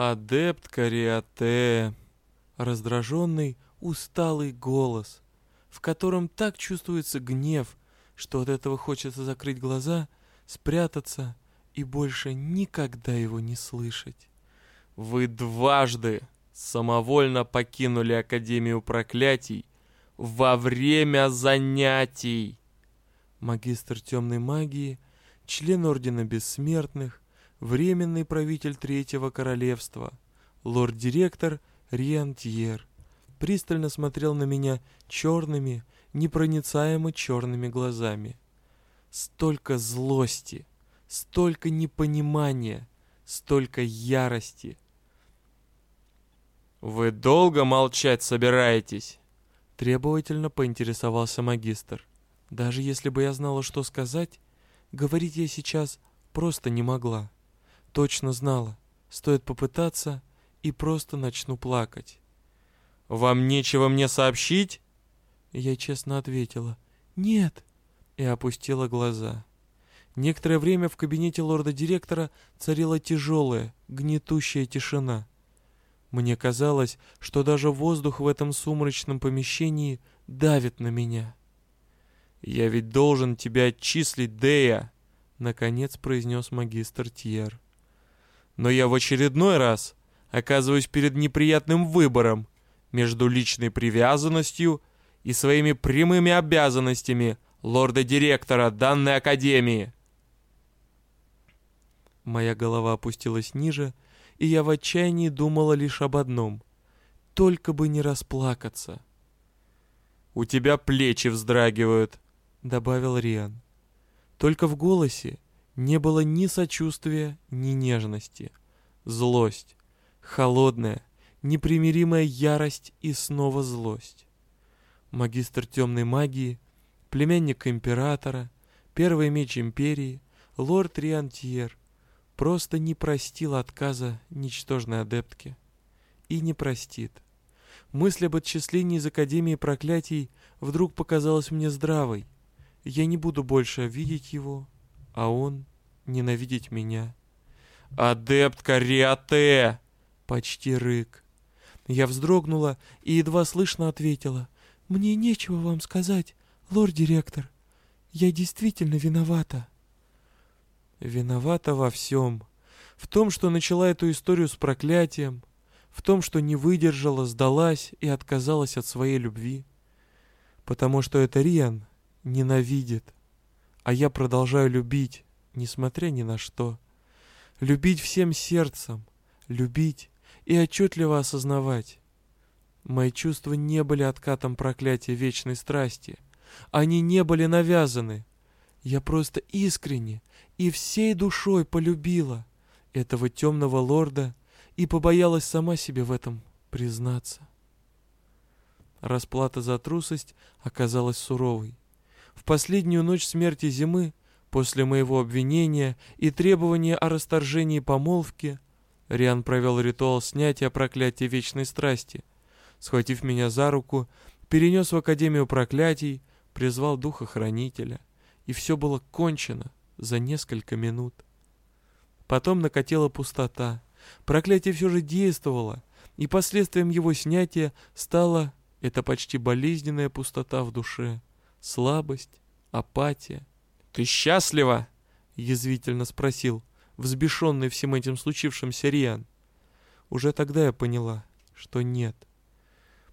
Адепт Кариате. Раздраженный, усталый голос, в котором так чувствуется гнев, что от этого хочется закрыть глаза, спрятаться и больше никогда его не слышать. Вы дважды самовольно покинули Академию Проклятий во время занятий. Магистр темной магии, член Ордена Бессмертных, временный правитель Третьего Королевства, лорд-директор Риантьер, пристально смотрел на меня черными, непроницаемо черными глазами. Столько злости, столько непонимания, столько ярости — «Вы долго молчать собираетесь?» Требовательно поинтересовался магистр. Даже если бы я знала, что сказать, говорить я сейчас просто не могла. Точно знала, стоит попытаться, и просто начну плакать. «Вам нечего мне сообщить?» Я честно ответила «Нет» и опустила глаза. Некоторое время в кабинете лорда-директора царила тяжелая, гнетущая тишина — мне казалось, что даже воздух в этом сумрачном помещении давит на меня. «Я ведь должен тебя отчислить, Дея!» — наконец произнес магистр Тьер. «Но я в очередной раз оказываюсь перед неприятным выбором между личной привязанностью и своими прямыми обязанностями лорда-директора данной академии». Моя голова опустилась ниже, — и я в отчаянии думала лишь об одном — только бы не расплакаться. «У тебя плечи вздрагивают», — добавил Риан. Только в голосе не было ни сочувствия, ни нежности. Злость, холодная, непримиримая ярость и снова злость. Магистр темной магии, племянник императора, первый меч империи, лорд Риантьер, просто не простил отказа ничтожной адептке. И не простит. Мысль об отчислении из Академии проклятий вдруг показалась мне здравой. Я не буду больше видеть его, а он ненавидеть меня. «Адепт Кариате!» — почти рык. Я вздрогнула и едва слышно ответила. «Мне нечего вам сказать, лорд-директор. Я действительно виновата». Виновата во всем. В том, что начала эту историю с проклятием, в том, что не выдержала, сдалась и отказалась от своей любви. Потому что это Риан ненавидит, а я продолжаю любить, несмотря ни на что. Любить всем сердцем, любить и отчетливо осознавать. Мои чувства не были откатом проклятия вечной страсти. Они не были навязаны. Я просто искренне и всей душой полюбила этого темного лорда и побоялась сама себе в этом признаться. Расплата за трусость оказалась суровой. В последнюю ночь смерти зимы, после моего обвинения и требования о расторжении помолвки, Риан провел ритуал снятия проклятия вечной страсти. Схватив меня за руку, перенес в Академию проклятий, призвал духа хранителя. И все было кончено за несколько минут. Потом накатила пустота. Проклятие все же действовало, и последствием его снятия стала эта почти болезненная пустота в душе, слабость, апатия. «Ты счастлива?» — язвительно спросил, взбешенный всем этим случившимся Риан. Уже тогда я поняла, что нет.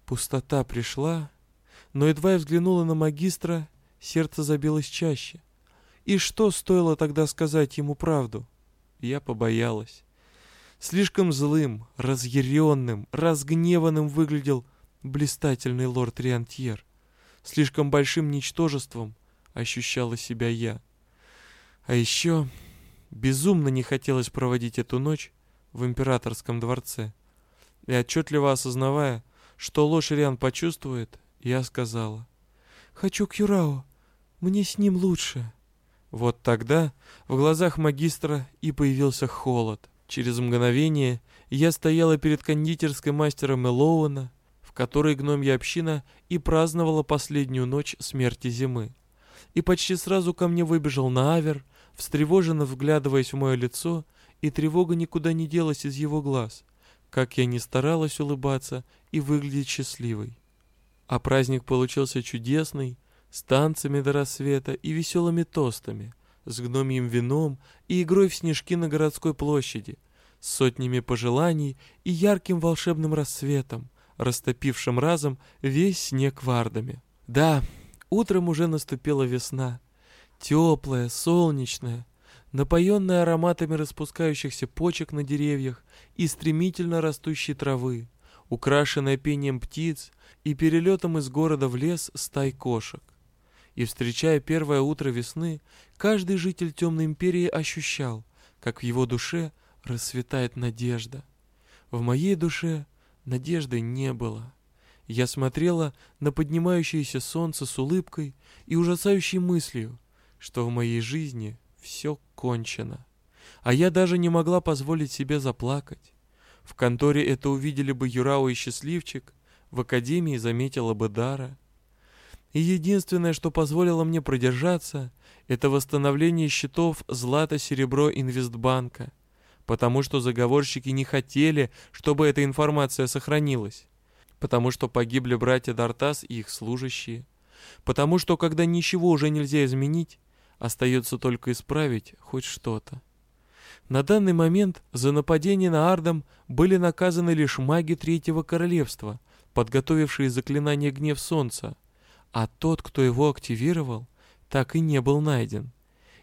Пустота пришла, но едва я взглянула на магистра, сердце забилось чаще. И что стоило тогда сказать ему правду? Я побоялась. Слишком злым, разъяренным, разгневанным выглядел блистательный лорд Риантьер. Слишком большим ничтожеством ощущала себя я. А еще безумно не хотелось проводить эту ночь в императорском дворце. И отчетливо осознавая, что ложь Риан почувствует, я сказала. «Хочу к Юрао. Мне с ним лучше». Вот тогда в глазах магистра и появился холод. Через мгновение я стояла перед кондитерской мастером Элоуна, которой гномья община и праздновала последнюю ночь смерти зимы. И почти сразу ко мне выбежал Наавер, встревоженно вглядываясь в мое лицо, и тревога никуда не делась из его глаз. как я не старалась улыбаться и выглядеть счастливой. А праздник получился чудесный, с танцами до рассвета и веселыми тостами, с гномьим вином и игрой в снежки на городской площади, с сотнями пожеланий и ярким волшебным рассветом, растопившим разом весь снег вардами. Да, утром уже наступила весна, теплая, солнечная, напоенная ароматами распускающихся почек на деревьях и стремительно растущей травы, украшенная пением птиц и перелетом из города в лес стай кошек. И встречая первое утро весны, каждый житель Темной Империи ощущал, как в его душе расцветает надежда. В моей душе надежды не было. Я смотрела на поднимающееся солнце с улыбкой и ужасающей мыслью, что в моей жизни все кончено. А я даже не могла позволить себе заплакать. В конторе это увидели бы Юрау и Счастливчик, в академии заметила бы Дара. И единственное, что позволило мне продержаться, это восстановление счетов Злато-Серебро Инвестбанка, потому что заговорщики не хотели, чтобы эта информация сохранилась, потому что погибли братья Дартас и их служащие, потому что, когда ничего уже нельзя изменить, остается только исправить хоть что-то. На данный момент за нападение на Ардам были наказаны лишь маги Третьего Королевства, подготовившие заклинание Гнев Солнца, а тот, кто его активировал, так и не был найден.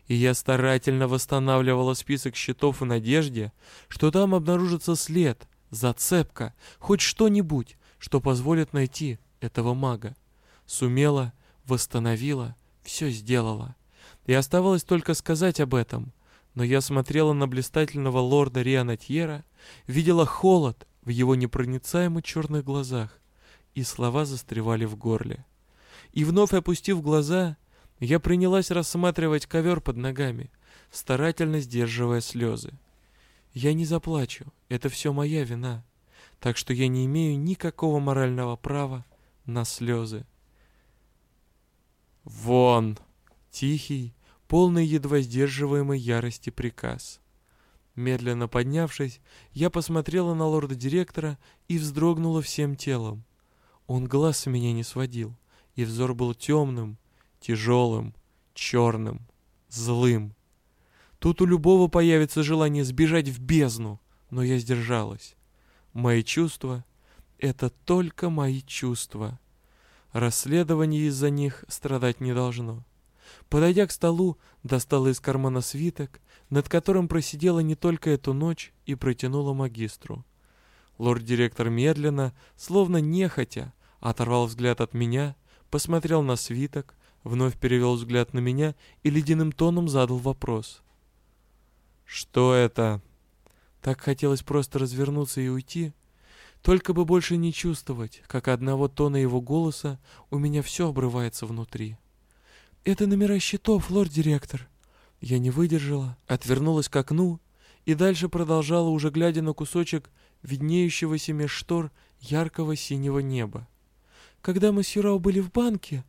И я старательно восстанавливала список счетов в надежде, что там обнаружится след, зацепка, хоть что-нибудь, что позволит найти этого мага. Сумела, восстановила, все сделала. И оставалось только сказать об этом — но я смотрела на блистательного лорда Рианатьера, видела холод в его непроницаемо черных глазах, и слова застревали в горле. И вновь опустив глаза, я принялась рассматривать ковер под ногами, старательно сдерживая слезы. Я не заплачу, это все моя вина, так что я не имею никакого морального права на слезы. «Вон!» Тихий, полный едва сдерживаемой ярости приказ. Медленно поднявшись, я посмотрела на лорда-директора и вздрогнула всем телом. Он глаз с меня не сводил, и взор был темным, тяжелым, черным, злым. Тут у любого появится желание сбежать в бездну, но я сдержалась. Мои чувства — это только мои чувства. Расследование из-за них страдать не должно. Подойдя к столу, достала из кармана свиток, над которым просидела не только эту ночь, и протянула магистру. Лорд-директор медленно, словно нехотя, оторвал взгляд от меня, посмотрел на свиток, вновь перевел взгляд на меня и ледяным тоном задал вопрос. «Что это?» Так хотелось просто развернуться и уйти, только бы больше не чувствовать, как одного тона его голоса у меня все обрывается внутри. «Это номера счетов, лорд-директор». Я не выдержала, отвернулась к окну и дальше продолжала, уже глядя на кусочек виднеющегося меж штор яркого синего неба. Когда мы с Юрау были в банке,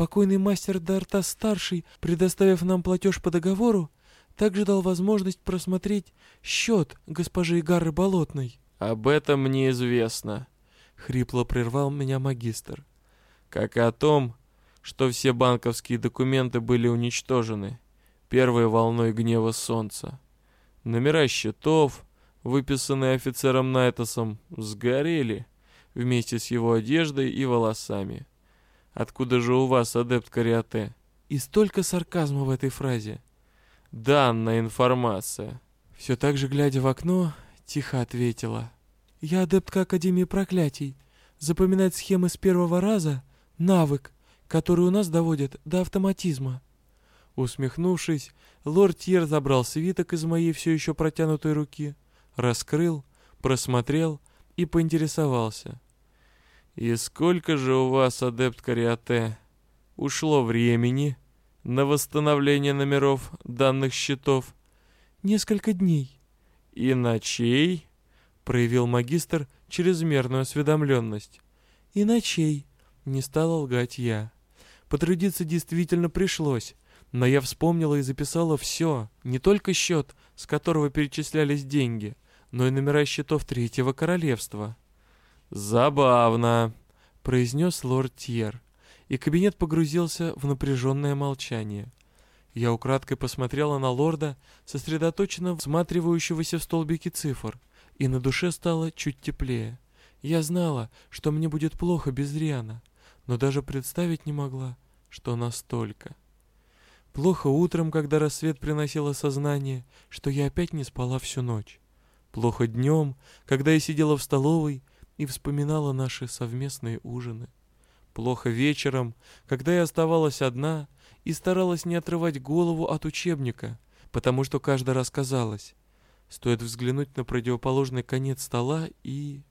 покойный мастер Дарта-старший, предоставив нам платеж по договору, также дал возможность просмотреть счет госпожи Игары Болотной. «Об этом мне известно», — хрипло прервал меня магистр. «Как и о том, что все банковские документы были уничтожены первой волной гнева солнца. Номера счетов, выписанные офицером Найтосом, сгорели вместе с его одеждой и волосами. Откуда же у вас, адепт Кариате? И столько сарказма в этой фразе. Данная информация. Все так же, глядя в окно, тихо ответила. Я адептка Академии Проклятий. Запоминать схемы с первого раза — навык, который у нас доводят до автоматизма». Усмехнувшись, лорд Тьер забрал свиток из моей все еще протянутой руки, раскрыл, просмотрел и поинтересовался. «И сколько же у вас, адепт Кариате, ушло времени на восстановление номеров данных счетов?» «Несколько дней». «И ночей?» — проявил магистр чрезмерную осведомленность. «И ночей», — не стала лгать я. Потрудиться действительно пришлось, но я вспомнила и записала все, не только счет, с которого перечислялись деньги, но и номера счетов Третьего Королевства. «Забавно», — произнес лорд Тьер, и кабинет погрузился в напряженное молчание. Я украдкой посмотрела на лорда, сосредоточенно всматривающегося в столбики цифр, и на душе стало чуть теплее. Я знала, что мне будет плохо без Риана, но даже представить не могла, что настолько. Плохо утром, когда рассвет приносил осознание, что я опять не спала всю ночь. Плохо днем, когда я сидела в столовой и вспоминала наши совместные ужины. Плохо вечером, когда я оставалась одна и старалась не отрывать голову от учебника, потому что каждый раз казалось, стоит взглянуть на противоположный конец стола и...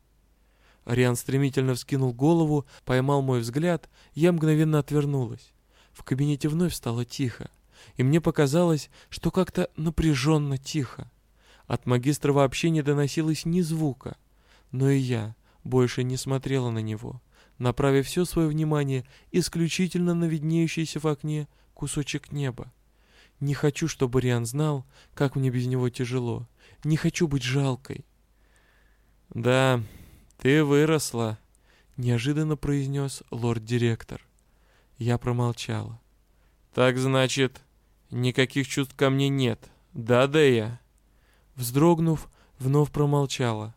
Ариан стремительно вскинул голову, поймал мой взгляд, я мгновенно отвернулась. В кабинете вновь стало тихо, и мне показалось, что как-то напряженно тихо. От магистра вообще не доносилось ни звука, но и я больше не смотрела на него, направив все свое внимание исключительно на виднеющийся в окне кусочек неба. Не хочу, чтобы Риан знал, как мне без него тяжело. Не хочу быть жалкой. «Да, ты выросла», — неожиданно произнес лорд-директор. Я промолчала. «Так значит, никаких чувств ко мне нет, да, Дэя?» Вздрогнув, вновь промолчала.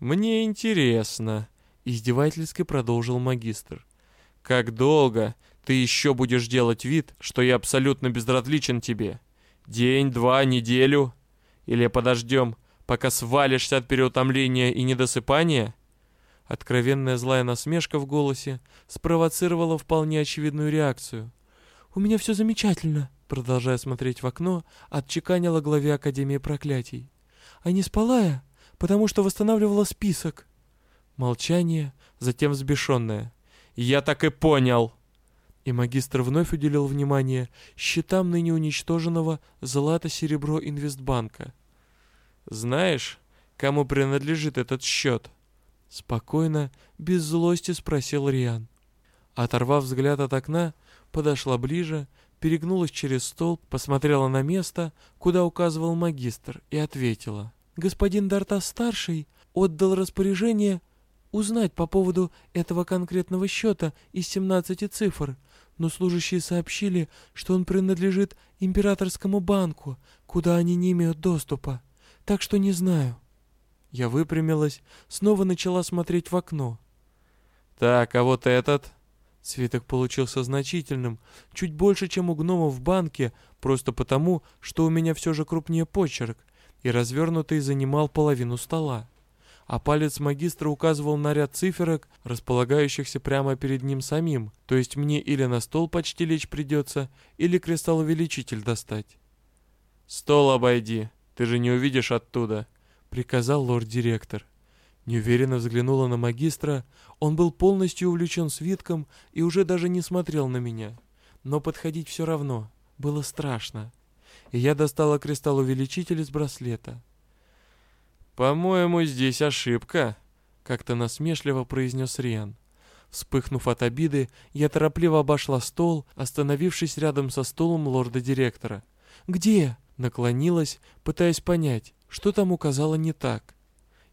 «Мне интересно», — издевательски продолжил магистр. «Как долго ты еще будешь делать вид, что я абсолютно безразличен тебе? День, два, неделю? Или подождем, пока свалишься от переутомления и недосыпания?» Откровенная злая насмешка в голосе спровоцировала вполне очевидную реакцию. «У меня все замечательно», — продолжая смотреть в окно, отчеканила главе Академии проклятий. «А не спала я, потому что восстанавливала список». Молчание, затем взбешенное. «Я так и понял!» И магистр вновь уделил внимание счетам ныне уничтоженного злато-серебро Инвестбанка. «Знаешь, кому принадлежит этот счет?» Спокойно, без злости спросил Риан. Оторвав взгляд от окна, подошла ближе, перегнулась через стол, посмотрела на место, куда указывал магистр, и ответила. «Господин Дарта-старший отдал распоряжение узнать по поводу этого конкретного счета из 17 цифр, но служащие сообщили, что он принадлежит императорскому банку, куда они не имеют доступа. Так что не знаю». Я выпрямилась, снова начала смотреть в окно. «Так, а вот этот?» Свиток получился значительным, чуть больше, чем у гнома в банке, просто потому, что у меня все же крупнее почерк, и развернутый занимал половину стола. А палец магистра указывал на ряд циферок, располагающихся прямо перед ним самим, то есть мне или на стол почти лечь придется, или кристалл-увеличитель достать. «Стол обойди, ты же не увидишь оттуда», — приказал лорд-директор. Неуверенно взглянула на магистра, он был полностью увлечен свитком и уже даже не смотрел на меня. Но подходить все равно, было страшно. И я достала кристалл-увеличитель из браслета. «По-моему, здесь ошибка», — как-то насмешливо произнес Риан. Вспыхнув от обиды, я торопливо обошла стол, остановившись рядом со столом лорда-директора. «Где?» — наклонилась, пытаясь понять, что там указала не так.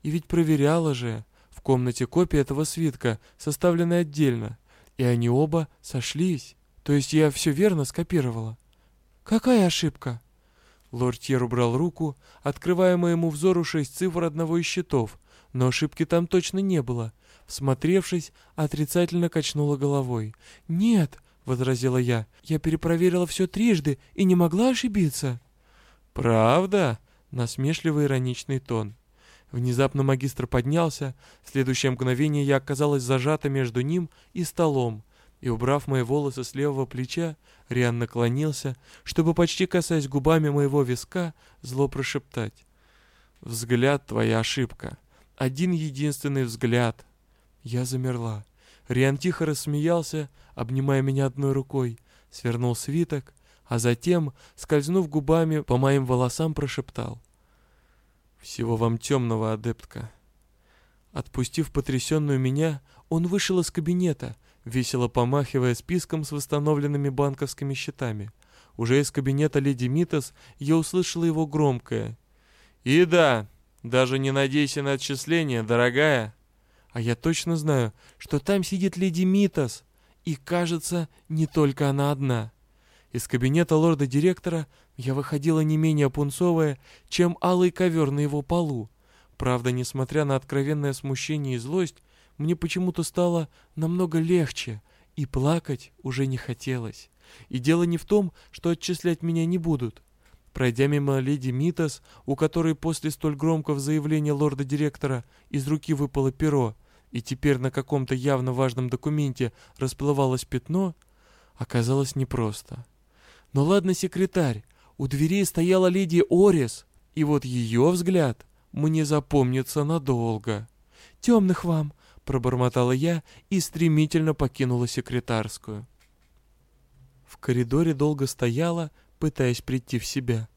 И ведь проверяла же. В комнате копия этого свитка, составленная отдельно. И они оба сошлись. То есть я все верно скопировала. Какая ошибка? Лорд Тьер убрал руку, открывая моему взору шесть цифр одного из счетов, но ошибки там точно не было. Всмотревшись, отрицательно качнула головой. «Нет», — возразила я, — «я перепроверила все трижды и не могла ошибиться». «Правда?» насмешливый ироничный тон. Внезапно магистр поднялся, в следующее мгновение я оказалась зажата между ним и столом, и, убрав мои волосы с левого плеча, Риан наклонился, чтобы, почти касаясь губами моего виска, зло прошептать. «Взгляд — твоя ошибка. Один единственный взгляд». Я замерла. Риан тихо рассмеялся, обнимая меня одной рукой, свернул свиток, а затем, скользнув губами по моим волосам, прошептал. «Всего вам темного, адептка». Отпустив потрясенную меня, он вышел из кабинета, весело помахивая списком с восстановленными банковскими счетами. Уже из кабинета леди Митас я услышала его громкое. «И да, Даже не надейся на отчисления, дорогая. А я точно знаю, что там сидит леди Митас. И, кажется, не только она одна. Из кабинета лорда-директора я выходила не менее пунцовая, чем алый ковер на его полу. Правда, несмотря на откровенное смущение и злость, мне почему-то стало намного легче, и плакать уже не хотелось. И дело не в том, что отчислять меня не будут. Пройдя мимо леди Митас, у которой после столь громкого заявления лорда-директора из руки выпало перо, и теперь на каком-то явно важном документе расплывалось пятно, оказалось непросто. Но ладно, секретарь, у дверей стояла леди Орис, и вот ее взгляд мне запомнится надолго. «Темных вам!» — пробормотала я и стремительно покинула секретарскую. В коридоре долго стояла, пытаясь прийти в себя.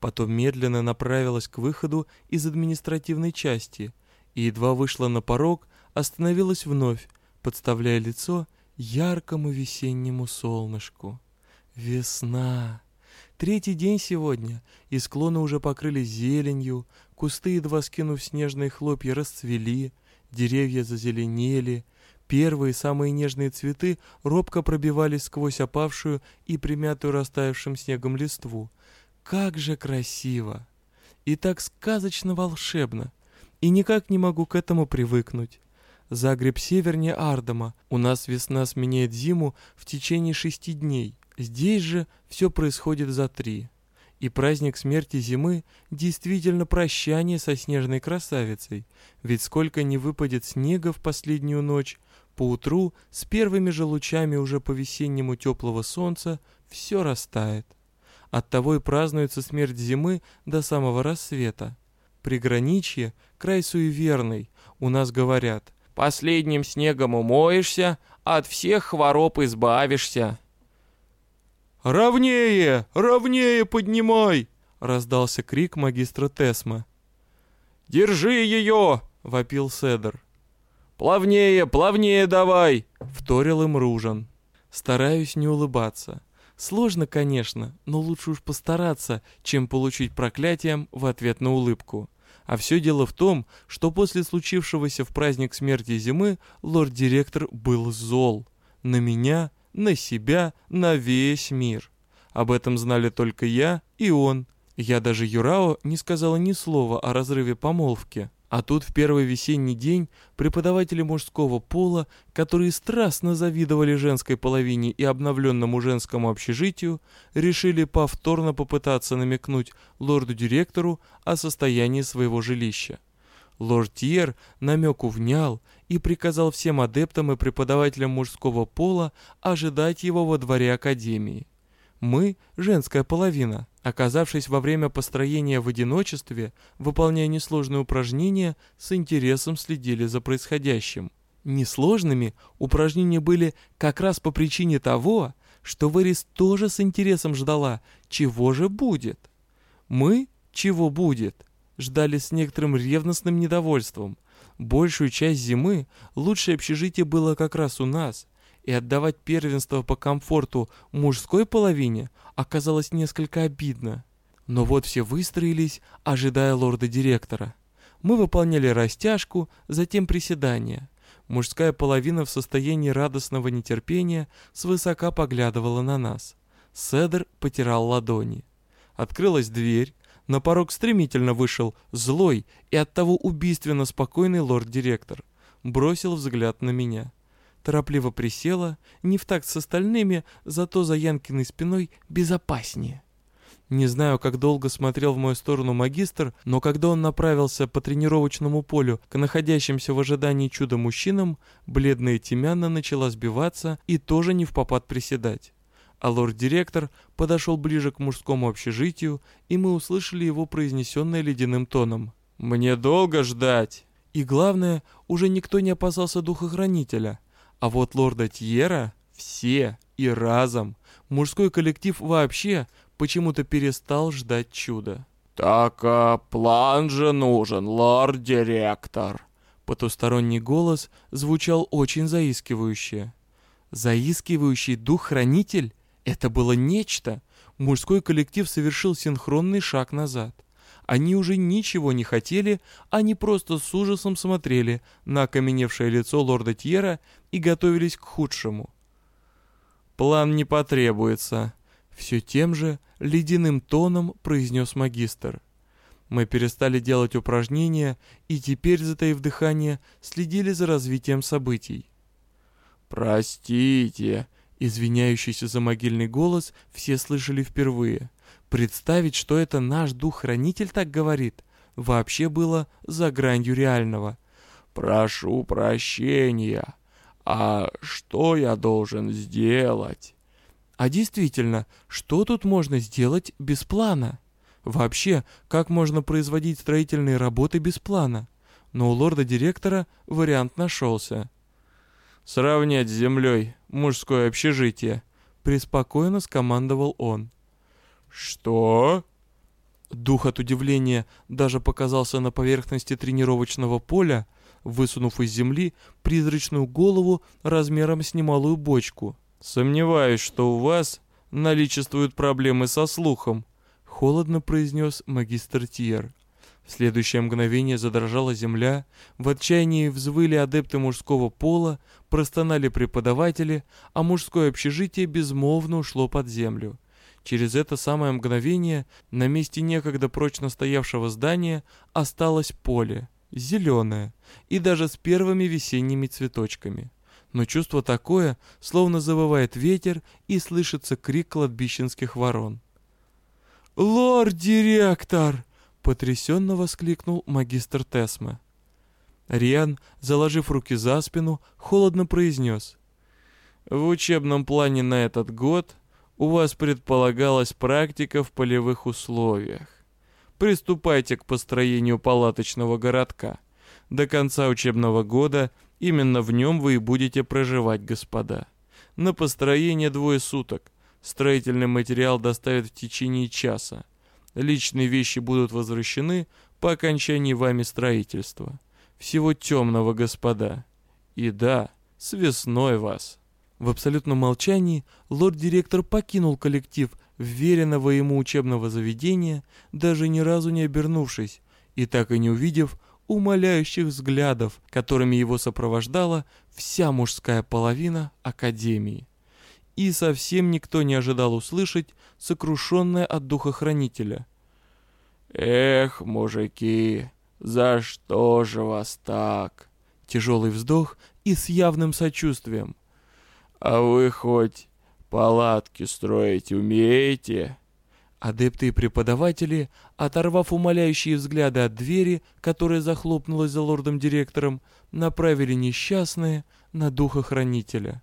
Потом медленно направилась к выходу из административной части и едва вышла на порог, остановилась вновь, подставляя лицо яркому весеннему солнышку. Весна! Третий день сегодня, и склоны уже покрылись зеленью, кусты, едва скинув снежные хлопья, расцвели, деревья зазеленели, первые самые нежные цветы робко пробивались сквозь опавшую и примятую растаявшим снегом листву. Как же красиво! И так сказочно волшебно! И никак не могу к этому привыкнуть. Загреб севернее Ардама. У нас весна сменяет зиму в течение шести дней. Здесь же все происходит за три. И праздник смерти зимы действительно прощание со снежной красавицей, ведь сколько не выпадет снега в последнюю ночь, поутру с первыми же лучами уже по-весеннему теплого солнца все растает. Оттого и празднуется смерть зимы до самого рассвета. Приграничье — край суеверный, у нас говорят, «Последним снегом умоешься, от всех хвороб избавишься». «Ровнее! Ровнее поднимай!» — раздался крик магистра Тесма. «Держи ее!» — вопил Седер. «Плавнее, плавнее давай!» — вторил им Ружан. Стараюсь не улыбаться. Сложно, конечно, но лучше уж постараться, чем получить проклятием в ответ на улыбку. А все дело в том, что после случившегося в праздник смерти зимы лорд-директор был зол. На меня — на себя, на весь мир. Об этом знали только я и он. Я даже Юрао не сказала ни слова о разрыве помолвки. А тут в первый весенний день преподаватели мужского пола, которые страстно завидовали женской половине и обновленному женскому общежитию, решили повторно попытаться намекнуть лорду-директору о состоянии своего жилища. Лорд Тьер намеку внял и приказал всем адептам и преподавателям мужского пола ожидать его во дворе Академии. Мы, женская половина, оказавшись во время построения в одиночестве, выполняя несложные упражнения, с интересом следили за происходящим. Несложными упражнения были как раз по причине того, что Вэрис тоже с интересом ждала, чего же будет. Мы, чего будет, ждали с некоторым ревностным недовольством. Большую часть зимы лучшее общежитие было как раз у нас, и отдавать первенство по комфорту мужской половине оказалось несколько обидно. Но вот все выстроились, ожидая лорда-директора. Мы выполняли растяжку, затем приседания. Мужская половина в состоянии радостного нетерпения свысока поглядывала на нас. Седер потирал ладони. Открылась дверь, на порог стремительно вышел злой и оттого убийственно спокойный лорд-директор. Бросил взгляд на меня. Торопливо присела, не в такт с остальными, зато за Янкиной спиной безопаснее. Не знаю, как долго смотрел в мою сторону магистр, но когда он направился по тренировочному полю к находящимся в ожидании чуда мужчинам, бледная Тимяна начала сбиваться и тоже не в попад приседать а лорд-директор подошел ближе к мужскому общежитию, и мы услышали его произнесенное ледяным тоном. «Мне долго ждать?» И главное, уже никто не опасался духохранителя. А вот лорда Тьера все и разом. Мужской коллектив вообще почему-то перестал ждать чуда. «Так а план же нужен, лорд-директор!» Потусторонний голос звучал очень заискивающе. «Заискивающий дух-хранитель?» Это было нечто. Мужской коллектив совершил синхронный шаг назад. Они уже ничего не хотели, они просто с ужасом смотрели на окаменевшее лицо лорда Тьера и готовились к худшему. «План не потребуется», — все тем же ледяным тоном произнес магистр. Мы перестали делать упражнения и теперь, затаив дыхание, следили за развитием событий. «Простите», — извиняющийся за могильный голос все слышали впервые. Представить, что это наш дух-хранитель так говорит, вообще было за гранью реального. «Прошу прощения. А что я должен сделать?» А действительно, что тут можно сделать без плана? Вообще, как можно производить строительные работы без плана? Но у лорда-директора вариант нашелся. «Сравнять с землей мужское общежитие», — преспокойно скомандовал он. «Что?» Дух от удивления даже показался на поверхности тренировочного поля, высунув из земли призрачную голову размером с немалую бочку. «Сомневаюсь, что у вас наличествуют проблемы со слухом», — холодно произнес магистр Тьер. В следующее мгновение задрожала земля, в отчаянии взвыли адепты мужского пола, простонали преподаватели, а мужское общежитие безмолвно ушло под землю. Через это самое мгновение на месте некогда прочно стоявшего здания осталось поле, зеленое, и даже с первыми весенними цветочками. Но чувство такое, словно завывает ветер и слышится крик кладбищенских ворон. «Лорд-директор!» — потрясенно воскликнул магистр Тесма. Риан, заложив руки за спину, холодно произнес. «В учебном плане на этот год у вас предполагалась практика в полевых условиях. Приступайте к построению палаточного городка. До конца учебного года именно в нем вы и будете проживать, господа. На построение двое суток. Строительный материал доставят в течение часа. Личные вещи будут возвращены по окончании вами строительства. Всего темного, господа. И да, с весной вас. В абсолютном молчании лорд-директор покинул коллектив вверенного ему учебного заведения, даже ни разу не обернувшись, и так и не увидев умоляющих взглядов, которыми его сопровождала вся мужская половина Академии. И совсем никто не ожидал услышать сокрушенное от духохранителя. «Эх, мужики, за что же вас так?» Тяжелый вздох и с явным сочувствием. «А вы хоть палатки строить умеете?» Адепты и преподаватели, оторвав умоляющие взгляды от двери, которая захлопнулась за лордом-директором, направили несчастные на духохранителя.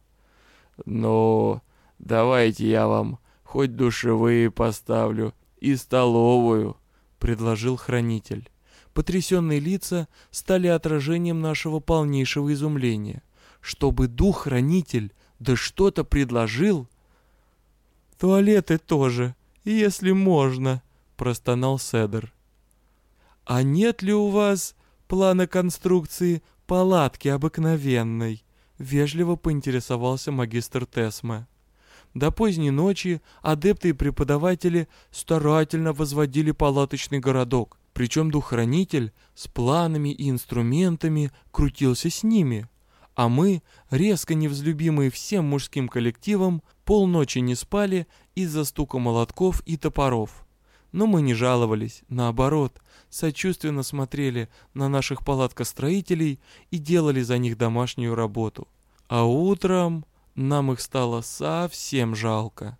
«Ну, давайте я вам хоть душевые поставлю и столовую», — предложил хранитель. Потрясенные лица стали отражением нашего полнейшего изумления. Чтобы дух-хранитель да что-то предложил. Туалеты тоже, если можно, простонал Седер. А нет ли у вас плана конструкции палатки обыкновенной? Вежливо поинтересовался магистр Тесма. До поздней ночи адепты и преподаватели старательно возводили палаточный городок, причем духранитель с планами и инструментами крутился с ними а мы, резко невзлюбимые всем мужским коллективом, полночи не спали из-за стука молотков и топоров. Но мы не жаловались, наоборот, сочувственно смотрели на наших палаткостроителей и делали за них домашнюю работу. А утром нам их стало совсем жалко.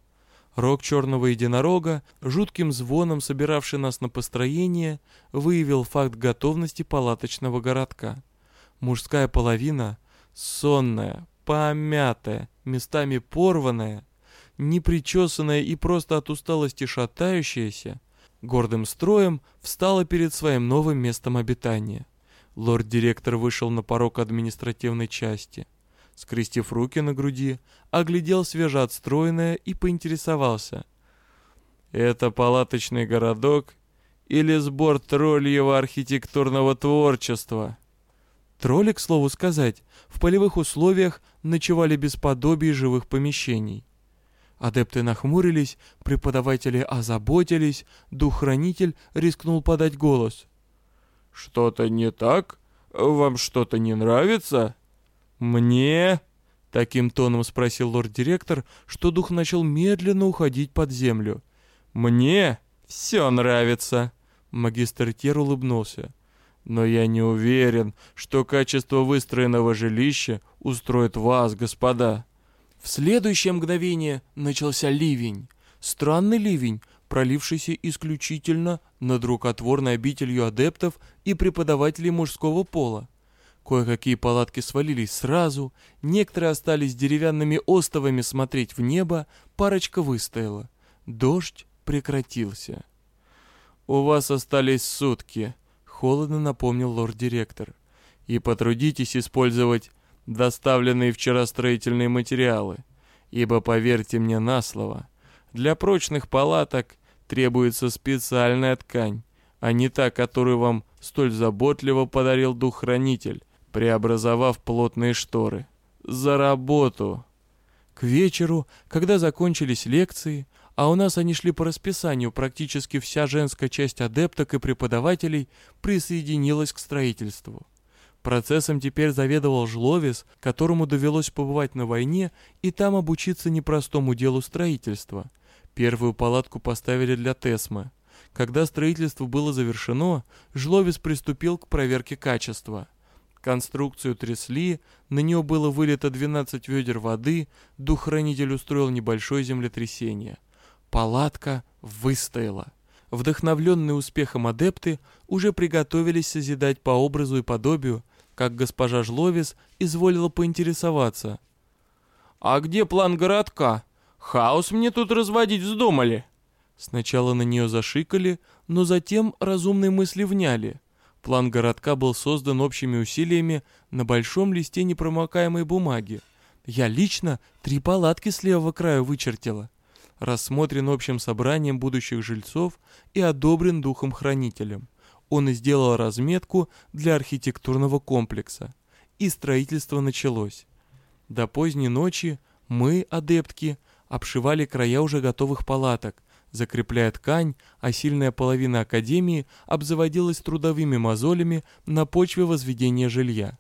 Рог черного единорога, жутким звоном собиравший нас на построение, выявил факт готовности палаточного городка. Мужская половина сонная, помятая, местами порванная, непричесанная и просто от усталости шатающаяся, гордым строем встала перед своим новым местом обитания. Лорд-директор вышел на порог административной части. Скрестив руки на груди, оглядел свежеотстроенное и поинтересовался. «Это палаточный городок или сбор тролльего архитектурного творчества?» Тролли, к слову сказать, в полевых условиях ночевали без подобий живых помещений. Адепты нахмурились, преподаватели озаботились, дух-хранитель рискнул подать голос. «Что-то не так? Вам что-то не нравится?» «Мне?» — таким тоном спросил лорд-директор, что дух начал медленно уходить под землю. «Мне все нравится!» Магистр Тер улыбнулся. «Но я не уверен, что качество выстроенного жилища устроит вас, господа». В следующее мгновение начался ливень. Странный ливень, пролившийся исключительно над рукотворной обителью адептов и преподавателей мужского пола. Кое-какие палатки свалились сразу, некоторые остались деревянными остовами смотреть в небо, парочка выстояла. Дождь прекратился. «У вас остались сутки», — холодно напомнил лорд-директор. «И потрудитесь использовать доставленные вчера строительные материалы, ибо, поверьте мне на слово, для прочных палаток требуется специальная ткань, а не та, которую вам столь заботливо подарил дух-хранитель, преобразовав плотные шторы. За работу! К вечеру, когда закончились лекции, а у нас они шли по расписанию, практически вся женская часть адепток и преподавателей присоединилась к строительству. Процессом теперь заведовал Жловис, которому довелось побывать на войне и там обучиться непростому делу строительства. Первую палатку поставили для Тесмы. Когда строительство было завершено, Жловис приступил к проверке качества. Конструкцию трясли, на нее было вылито 12 ведер воды, дух-хранитель устроил небольшое землетрясение. Палатка выстояла. Вдохновленные успехом адепты уже приготовились созидать по образу и подобию, как госпожа Жловис изволила поинтересоваться. «А где план городка? Хаос мне тут разводить вздумали!» Сначала на нее зашикали, но затем разумные мысли вняли. План городка был создан общими усилиями на большом листе непромокаемой бумаги. Я лично три палатки с левого края вычертила. Рассмотрен общим собранием будущих жильцов и одобрен духом-хранителем он и сделал разметку для архитектурного комплекса. И строительство началось. До поздней ночи мы, адептки, обшивали края уже готовых палаток, закрепляя ткань, а сильная половина академии обзаводилась трудовыми мозолями на почве возведения жилья.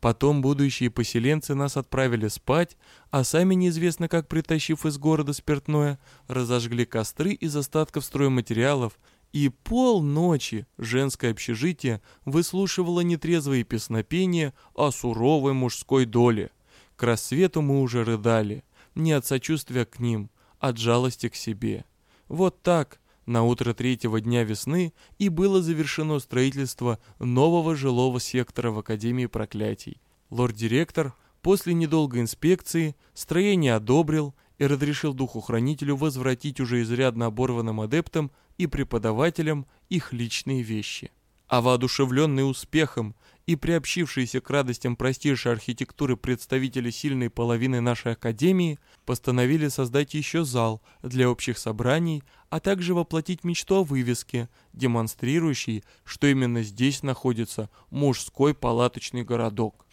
Потом будущие поселенцы нас отправили спать, а сами неизвестно как притащив из города спиртное, разожгли костры из остатков стройматериалов, и полночи женское общежитие выслушивало нетрезвые песнопения о суровой мужской доле. К рассвету мы уже рыдали, не от сочувствия к ним, от жалости к себе. Вот так, на утро третьего дня весны и было завершено строительство нового жилого сектора в Академии проклятий. Лорд-директор после недолгой инспекции строение одобрил и разрешил духу-хранителю возвратить уже изрядно оборванным адептам и преподавателям их личные вещи. А воодушевленные успехом и приобщившиеся к радостям простейшей архитектуры представители сильной половины нашей академии постановили создать еще зал для общих собраний, а также воплотить мечту о вывеске, демонстрирующей, что именно здесь находится мужской палаточный городок.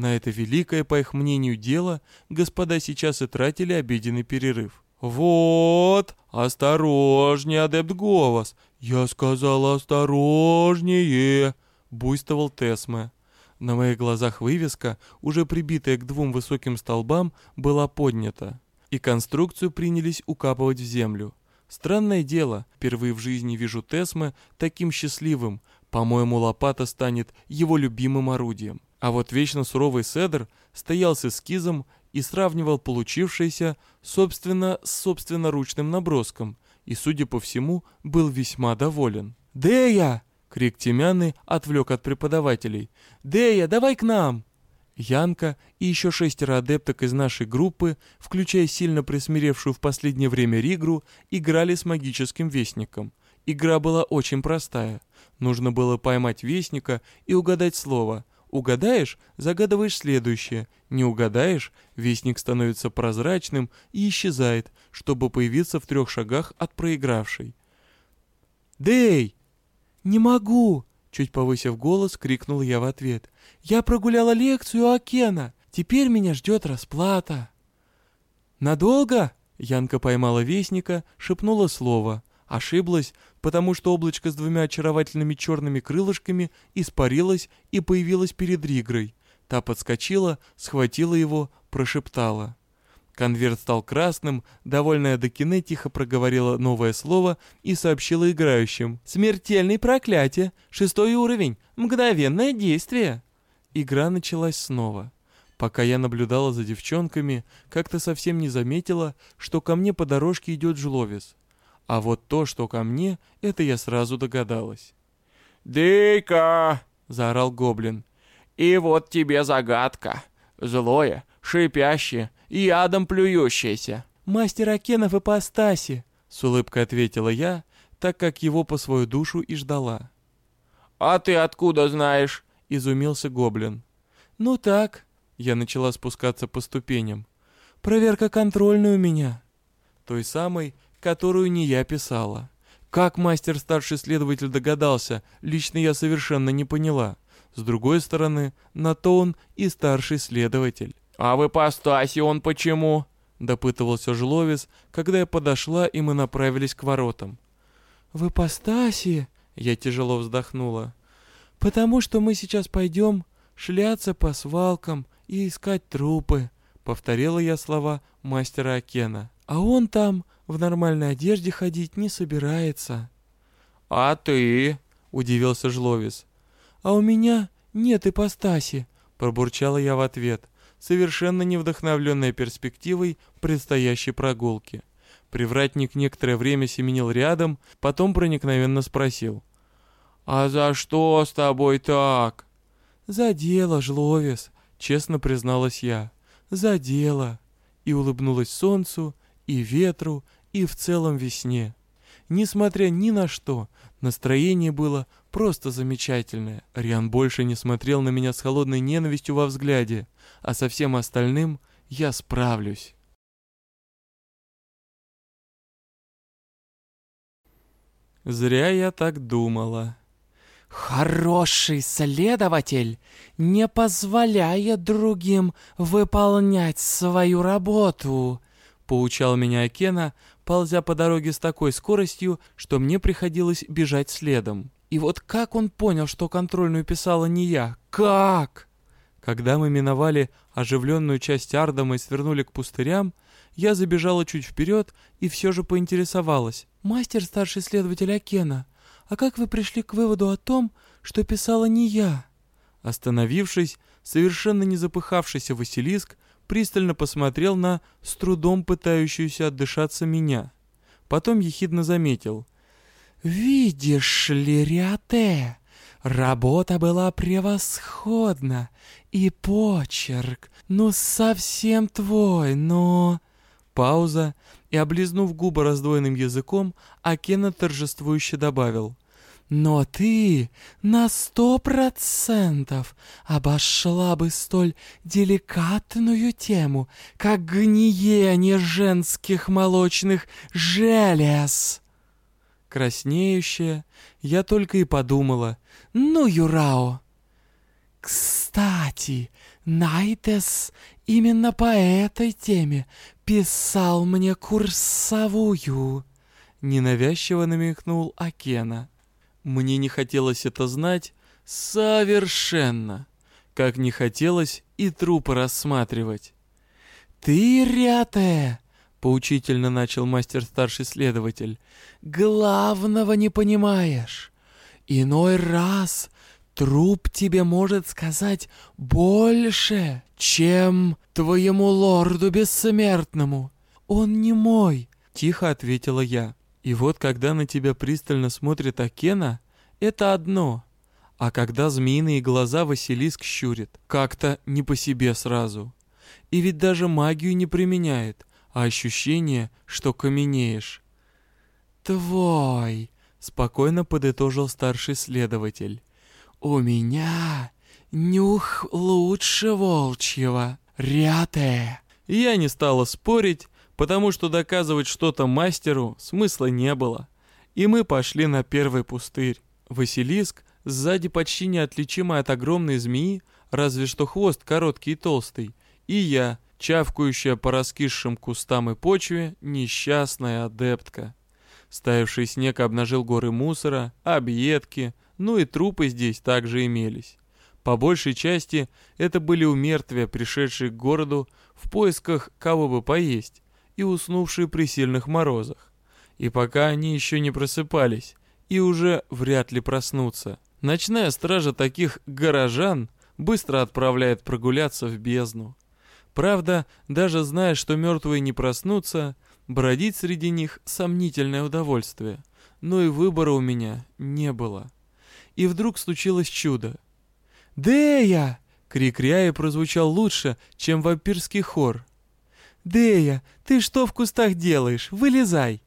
На это великое, по их мнению, дело господа сейчас и тратили обеденный перерыв. «Вот, осторожнее, адепт Говас! Я сказал осторожнее!» — буйствовал Тесме. На моих глазах вывеска, уже прибитая к двум высоким столбам, была поднята, и конструкцию принялись укапывать в землю. Странное дело, впервые в жизни вижу Тесме таким счастливым. По-моему, лопата станет его любимым орудием. А вот вечно суровый Седр стоял с эскизом и сравнивал получившееся, собственно, с собственноручным наброском, и, судя по всему, был весьма доволен. «Дея!» — крик Тимяны отвлек от преподавателей. «Дея, давай к нам!» Янка и еще шестеро адепток из нашей группы, включая сильно присмиревшую в последнее время Ригру, играли с магическим вестником. Игра была очень простая. Нужно было поймать вестника и угадать слово, Угадаешь, загадываешь следующее. Не угадаешь, вестник становится прозрачным и исчезает, чтобы появиться в трех шагах от проигравшей. «Дэй!» «Не могу!» — чуть повысив голос, крикнул я в ответ. «Я прогуляла лекцию у Акена. Теперь меня ждет расплата». «Надолго?» — Янка поймала вестника, шепнула слово. Ошиблась, потому что облачко с двумя очаровательными черными крылышками испарилось и появилось перед Ригрой. Та подскочила, схватила его, прошептала. Конверт стал красным, довольная Докине тихо проговорила новое слово и сообщила играющим. «Смертельный проклятие! Шестой уровень! Мгновенное действие!» Игра началась снова. Пока я наблюдала за девчонками, как-то совсем не заметила, что ко мне по дорожке идет жловис. А вот то, что ко мне, это я сразу догадалась. «Дейка!» — заорал гоблин. «И вот тебе загадка. Злое, шипящее и адом плюющееся». «Мастер Акена в ипостаси!» — с улыбкой ответила я, так как его по свою душу и ждала. «А ты откуда знаешь?» — изумился гоблин. «Ну так», я начала спускаться по ступеням. «Проверка контрольная у меня». Той самой, которую не я писала. Как мастер-старший следователь догадался, лично я совершенно не поняла. С другой стороны, на то он и старший следователь. «А в ипостаси он почему?» — допытывался Жловис, когда я подошла, и мы направились к воротам. «В ипостаси?» — я тяжело вздохнула. «Потому что мы сейчас пойдем шляться по свалкам и искать трупы», — повторила я слова мастера Акена. «А он там в нормальной одежде ходить не собирается». «А ты?» — удивился Жловис. «А у меня нет ипостаси», — пробурчала я в ответ, совершенно не вдохновленная перспективой предстоящей прогулки. Привратник некоторое время семенил рядом, потом проникновенно спросил. «А за что с тобой так?» «За дело, Жловис», честно призналась я. «За дело!» И улыбнулась солнцу, и ветру, и в целом весне. Несмотря ни на что, настроение было просто замечательное. Риан больше не смотрел на меня с холодной ненавистью во взгляде, а со всем остальным я справлюсь. Зря я так думала. Хороший следователь не позволяет другим выполнять свою работу, поучал меня Акена, ползя по дороге с такой скоростью, что мне приходилось бежать следом. И вот как он понял, что контрольную писала не я? Как? Когда мы миновали оживленную часть Ардама и свернули к пустырям, я забежала чуть вперед и все же поинтересовалась. «Мастер старший следователь Акена, а как вы пришли к выводу о том, что писала не я?» Остановившись, совершенно не запыхавшийся Василиск пристально посмотрел на с трудом пытающуюся отдышаться меня. Потом ехидно заметил. «Видишь ли, Риате, работа была превосходна, и почерк, ну совсем твой, но...» Пауза, и, облизнув губы раздвоенным языком, Акена торжествующе добавил. Но ты на сто процентов обошла бы столь деликатную тему, как гниение женских молочных желез. Краснеющая, я только и подумала. Ну, Юрао. Кстати, Найтес именно по этой теме писал мне курсовую. Ненавязчиво намекнул Акена. Мне не хотелось это знать совершенно, как не хотелось и трупы рассматривать. «Ты, Ряте!» — поучительно начал мастер-старший следователь. «Главного не понимаешь. Иной раз труп тебе может сказать больше, чем твоему лорду бессмертному. Он не мой», — тихо ответила я. И вот когда на тебя пристально смотрит Акена, это одно. А когда змеиные глаза Василиск щурит, как-то не по себе сразу. И ведь даже магию не применяет, а ощущение, что каменеешь. «Твой», — спокойно подытожил старший следователь. «У меня нюх лучше волчьего, ряте». Я не стала спорить, потому что доказывать что-то мастеру смысла не было. И мы пошли на первый пустырь. Василиск, сзади почти неотличимый от огромной змеи, разве что хвост короткий и толстый, и я, чавкающая по раскисшим кустам и почве несчастная адептка. Ставивший снег обнажил горы мусора, объедки, ну и трупы здесь также имелись. По большей части это были умертвия, пришедшие к городу в поисках кого бы поесть и уснувшие при сильных морозах. И пока они еще не просыпались, и уже вряд ли проснутся. Ночная стража таких горожан быстро отправляет прогуляться в бездну. Правда, даже зная, что мертвые не проснутся, бродить среди них сомнительное удовольствие. Но и выбора у меня не было. И вдруг случилось чудо. «Дея!» — крик Ряи прозвучал лучше, чем вампирский хор. «Дея, ты что в кустах делаешь? Вылезай!»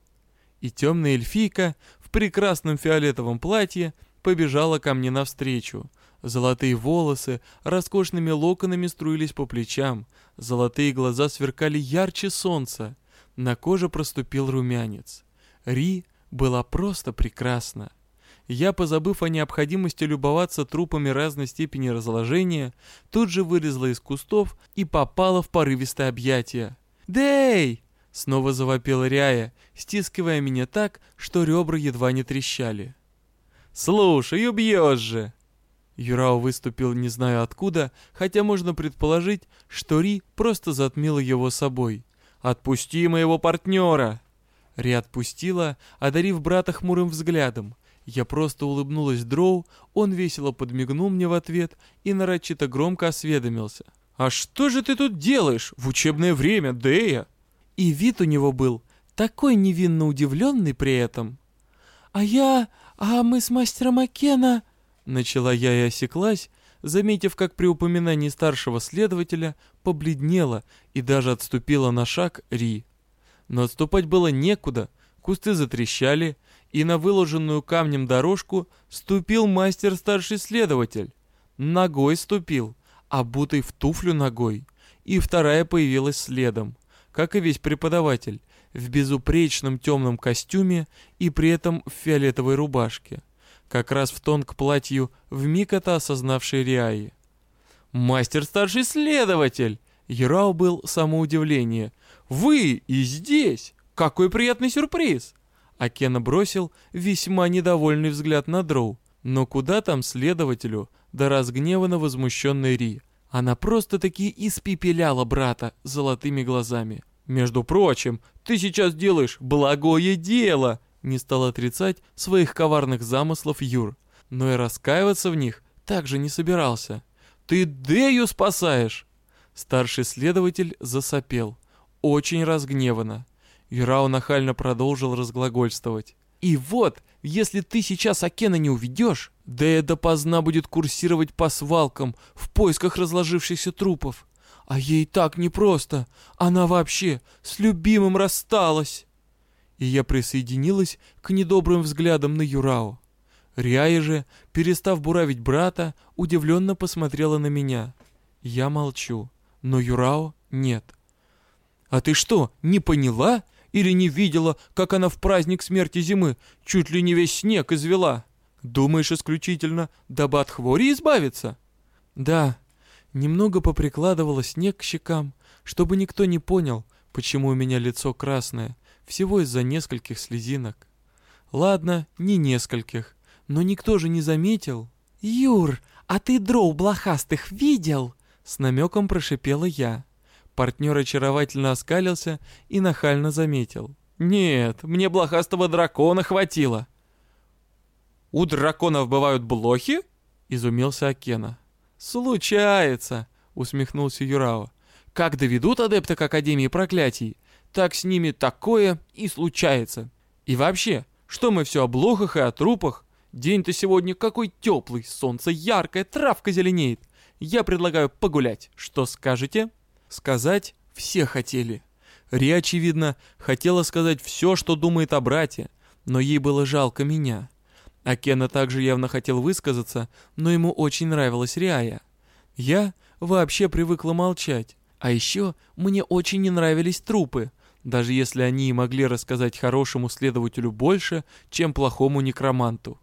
И темная эльфийка в прекрасном фиолетовом платье побежала ко мне навстречу. Золотые волосы роскошными локонами струились по плечам, золотые глаза сверкали ярче солнца, на коже проступил румянец. Ри была просто прекрасна. Я, позабыв о необходимости любоваться трупами разной степени разложения, тут же вылезла из кустов и попала в порывистое объятие. «Дэй!» — снова завопила Ряя, стискивая меня так, что ребра едва не трещали. «Слушай, убьешь же!» Юрао выступил не знаю откуда, хотя можно предположить, что Ри просто затмила его собой. «Отпусти моего партнера!» Ри отпустила, одарив брата хмурым взглядом. Я просто улыбнулась Дроу, он весело подмигнул мне в ответ и нарочито громко осведомился. «А что же ты тут делаешь в учебное время, Дэя?» И вид у него был такой невинно удивленный при этом. «А я... а мы с мастером Акена...» Начала я и осеклась, заметив, как при упоминании старшего следователя побледнела и даже отступила на шаг Ри. Но отступать было некуда, кусты затрещали, и на выложенную камнем дорожку ступил мастер-старший следователь. Ногой ступил, обутый в туфлю ногой, и вторая появилась следом, как и весь преподаватель, в безупречном темном костюме и при этом в фиолетовой рубашке как раз в тон к платью вмиг это осознавший Риаи. «Мастер-старший следователь!» Ярау был самоудивление. «Вы и здесь! Какой приятный сюрприз!» Акена бросил весьма недовольный взгляд на Дроу. Но куда там следователю, да разгневанно возмущенной Ри? Она просто-таки испепеляла брата золотыми глазами. «Между прочим, ты сейчас делаешь благое дело!» Не стал отрицать своих коварных замыслов Юр, но и раскаиваться в них также не собирался. «Ты Дею спасаешь!» Старший следователь засопел, очень разгневанно. Юрау нахально продолжил разглагольствовать. «И вот, если ты сейчас Акена не уведешь, Дея допоздна будет курсировать по свалкам в поисках разложившихся трупов. А ей так непросто. Она вообще с любимым рассталась» и я присоединилась к недобрым взглядам на Юрао. Ряя же, перестав буравить брата, удивленно посмотрела на меня. Я молчу, но Юрао нет. «А ты что, не поняла? Или не видела, как она в праздник смерти зимы чуть ли не весь снег извела? Думаешь исключительно, дабы от хвори избавиться?» «Да, немного поприкладывала снег к щекам, чтобы никто не понял, почему у меня лицо красное, всего из-за нескольких слезинок. Ладно, не нескольких, но никто же не заметил. «Юр, а ты дров блохастых видел?» С намеком прошипела я. Партнер очаровательно оскалился и нахально заметил. «Нет, мне блохастого дракона хватило». «У драконов бывают блохи?» — изумился Акена. «Случается», — усмехнулся Юрао. «Как доведут адепты к Академии проклятий, так с ними такое и случается. И вообще, что мы все о блохах и о трупах? День-то сегодня какой теплый, солнце яркое, травка зеленеет. Я предлагаю погулять. Что скажете? Сказать все хотели. Ри, очевидно, хотела сказать все, что думает о брате, но ей было жалко меня. А Кена также явно хотел высказаться, но ему очень нравилась Риая. Я вообще привыкла молчать. А еще мне очень не нравились трупы — даже если они и могли рассказать хорошему следователю больше, чем плохому некроманту.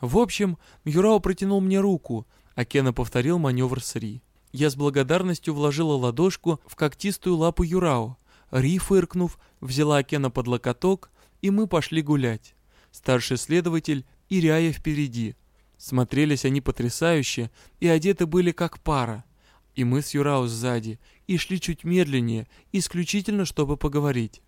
В общем, Юрао протянул мне руку, а Кена повторил маневр с Ри. Я с благодарностью вложила ладошку в когтистую лапу Юрао. Ри, фыркнув, взяла Акена под локоток, и мы пошли гулять. Старший следователь и Ряя впереди. Смотрелись они потрясающе и одеты были как пара. И мы с Юрао сзади, и шли чуть медленнее, исключительно чтобы поговорить.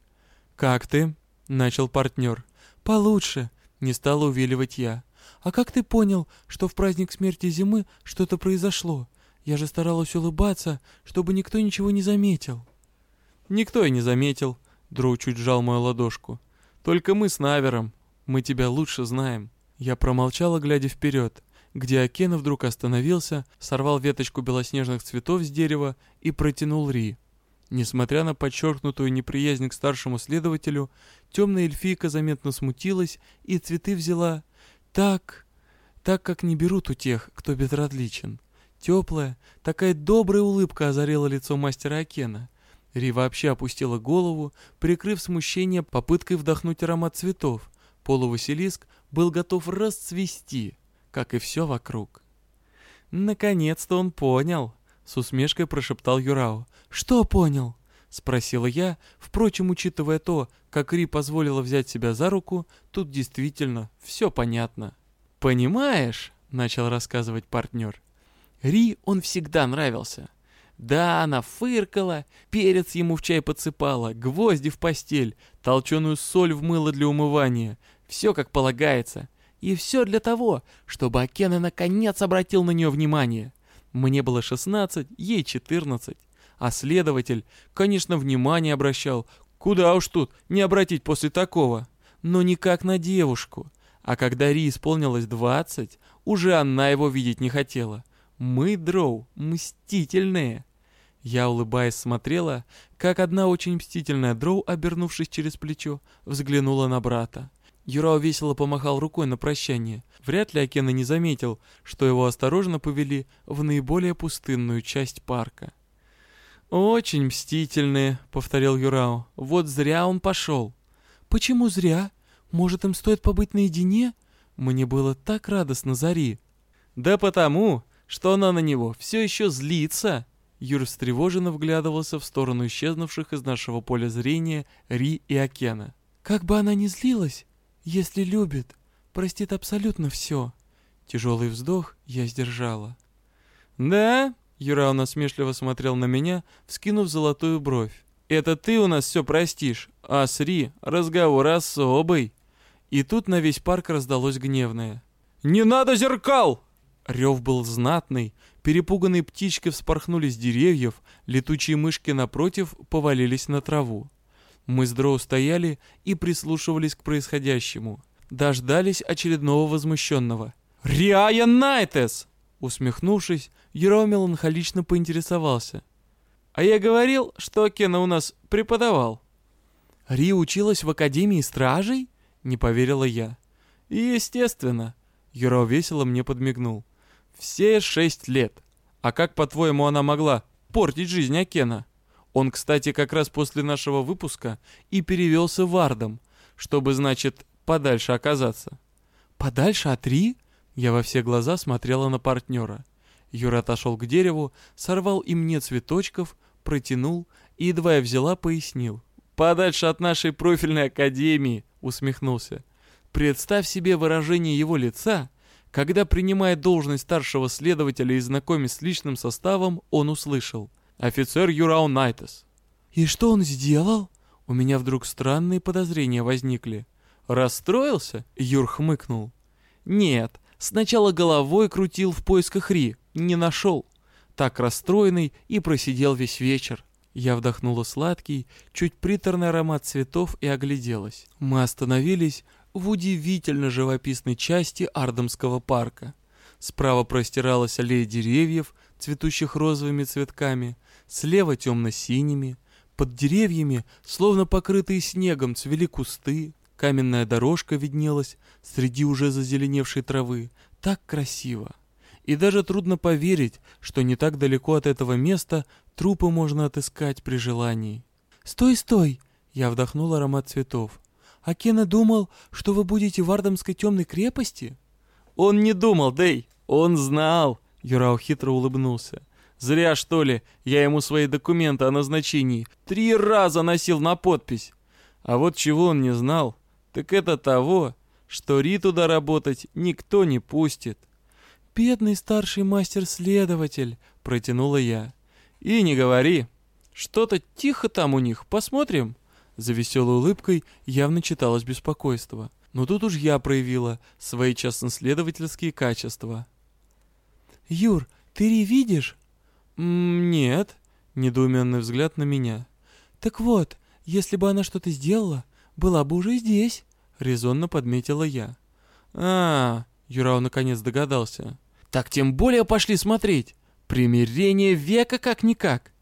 «Как ты?» — начал партнер. «Получше», — не стала увиливать я. «А как ты понял, что в праздник смерти зимы что-то произошло? Я же старалась улыбаться, чтобы никто ничего не заметил». «Никто и не заметил», — Дроу чуть сжал мою ладошку. «Только мы с Навером. Мы тебя лучше знаем». Я промолчала, глядя вперед, где Акена вдруг остановился, сорвал веточку белоснежных цветов с дерева и протянул Ри. Несмотря на подчеркнутую неприязнь к старшему следователю, темная эльфийка заметно смутилась и цветы взяла так, так как не берут у тех, кто безразличен. Теплая, такая добрая улыбка озарила лицо мастера Акена. Ри вообще опустила голову, прикрыв смущение попыткой вдохнуть аромат цветов. Полувасилиск был готов расцвести, как и все вокруг. «Наконец-то он понял!» — с усмешкой прошептал Юрао. «Что понял?» — спросила я. Впрочем, учитывая то, как Ри позволила взять себя за руку, тут действительно все понятно. «Понимаешь?» — начал рассказывать партнер. Ри он всегда нравился. Да, она фыркала, перец ему в чай подсыпала, гвозди в постель, толченую соль в мыло для умывания. Все как полагается. И все для того, чтобы Акена наконец обратил на нее внимание. Мне было 16, ей 14. А следователь, конечно, внимание обращал. Куда уж тут не обратить после такого. Но никак на девушку. А когда Ри исполнилось 20, уже она его видеть не хотела. Мы, дроу, мстительные. Я, улыбаясь, смотрела, как одна очень мстительная дроу, обернувшись через плечо, взглянула на брата. Юрао весело помахал рукой на прощание. Вряд ли Акена не заметил, что его осторожно повели в наиболее пустынную часть парка. «Очень мстительные», — повторил Юрао. «Вот зря он пошел». «Почему зря? Может, им стоит побыть наедине?» Мне было так радостно Зари. «Да потому, что она на него все еще злится!» Юр встревоженно вглядывался в сторону исчезнувших из нашего поля зрения Ри и Акена. «Как бы она ни злилась, если любит, простит абсолютно все». Тяжелый вздох я сдержала. «Да?» — Юра насмешливо смотрел на меня, вскинув золотую бровь. «Это ты у нас все простишь, а с Ри разговор особый». И тут на весь парк раздалось гневное. «Не надо зеркал!» Рев был знатный, перепуганные птички вспорхнули с деревьев, летучие мышки напротив повалились на траву. Мы с Дроу стояли и прислушивались к происходящему. Дождались очередного возмущенного. «Риая Найтес!» Усмехнувшись, Еро меланхолично поинтересовался. «А я говорил, что Кена у нас преподавал». «Ри училась в Академии Стражей?» Не поверила я. «Естественно». Еро весело мне подмигнул. Все шесть лет. А как, по-твоему, она могла портить жизнь Акена? Он, кстати, как раз после нашего выпуска и перевелся в Ардом, чтобы, значит, подальше оказаться. Подальше от Ри? Я во все глаза смотрела на партнера. Юра отошел к дереву, сорвал и мне цветочков, протянул и, едва я взяла, пояснил. «Подальше от нашей профильной академии», — усмехнулся. Представь себе выражение его лица, когда, принимая должность старшего следователя и знакомясь с личным составом, он услышал «Офицер Юрау Найтес». «И что он сделал?» У меня вдруг странные подозрения возникли. «Расстроился?» — Юр хмыкнул. «Нет, сначала головой крутил в поисках Ри, не нашел. Так расстроенный и просидел весь вечер. Я вдохнула сладкий, чуть приторный аромат цветов и огляделась. Мы остановились в удивительно живописной части Ардамского парка. Справа простиралась аллея деревьев, цветущих розовыми цветками, слева темно-синими. Под деревьями, словно покрытые снегом, цвели кусты, каменная дорожка виднелась среди уже зазеленевшей травы. Так красиво. И даже трудно поверить, что не так далеко от этого места трупы можно отыскать при желании. «Стой, стой!» Я вдохнул аромат цветов. А Кена думал, что вы будете в Ардамской темной крепости?» «Он не думал, Дэй, он знал!» Юрау хитро улыбнулся. Зря, что ли, я ему свои документы о назначении три раза носил на подпись. А вот чего он не знал, так это того, что Ри туда работать никто не пустит. «Бедный старший мастер-следователь», — протянула я. «И не говори. Что-то тихо там у них, посмотрим». За веселой улыбкой явно читалось беспокойство. Но тут уж я проявила свои частноследовательские качества. «Юр, ты Ри видишь?» М «Нет», — недоуменный взгляд на меня. «Так вот, если бы она что-то сделала, была бы уже здесь», — резонно подметила я. а, -а, -а Юрау наконец догадался. «Так тем более пошли смотреть. Примирение века как-никак».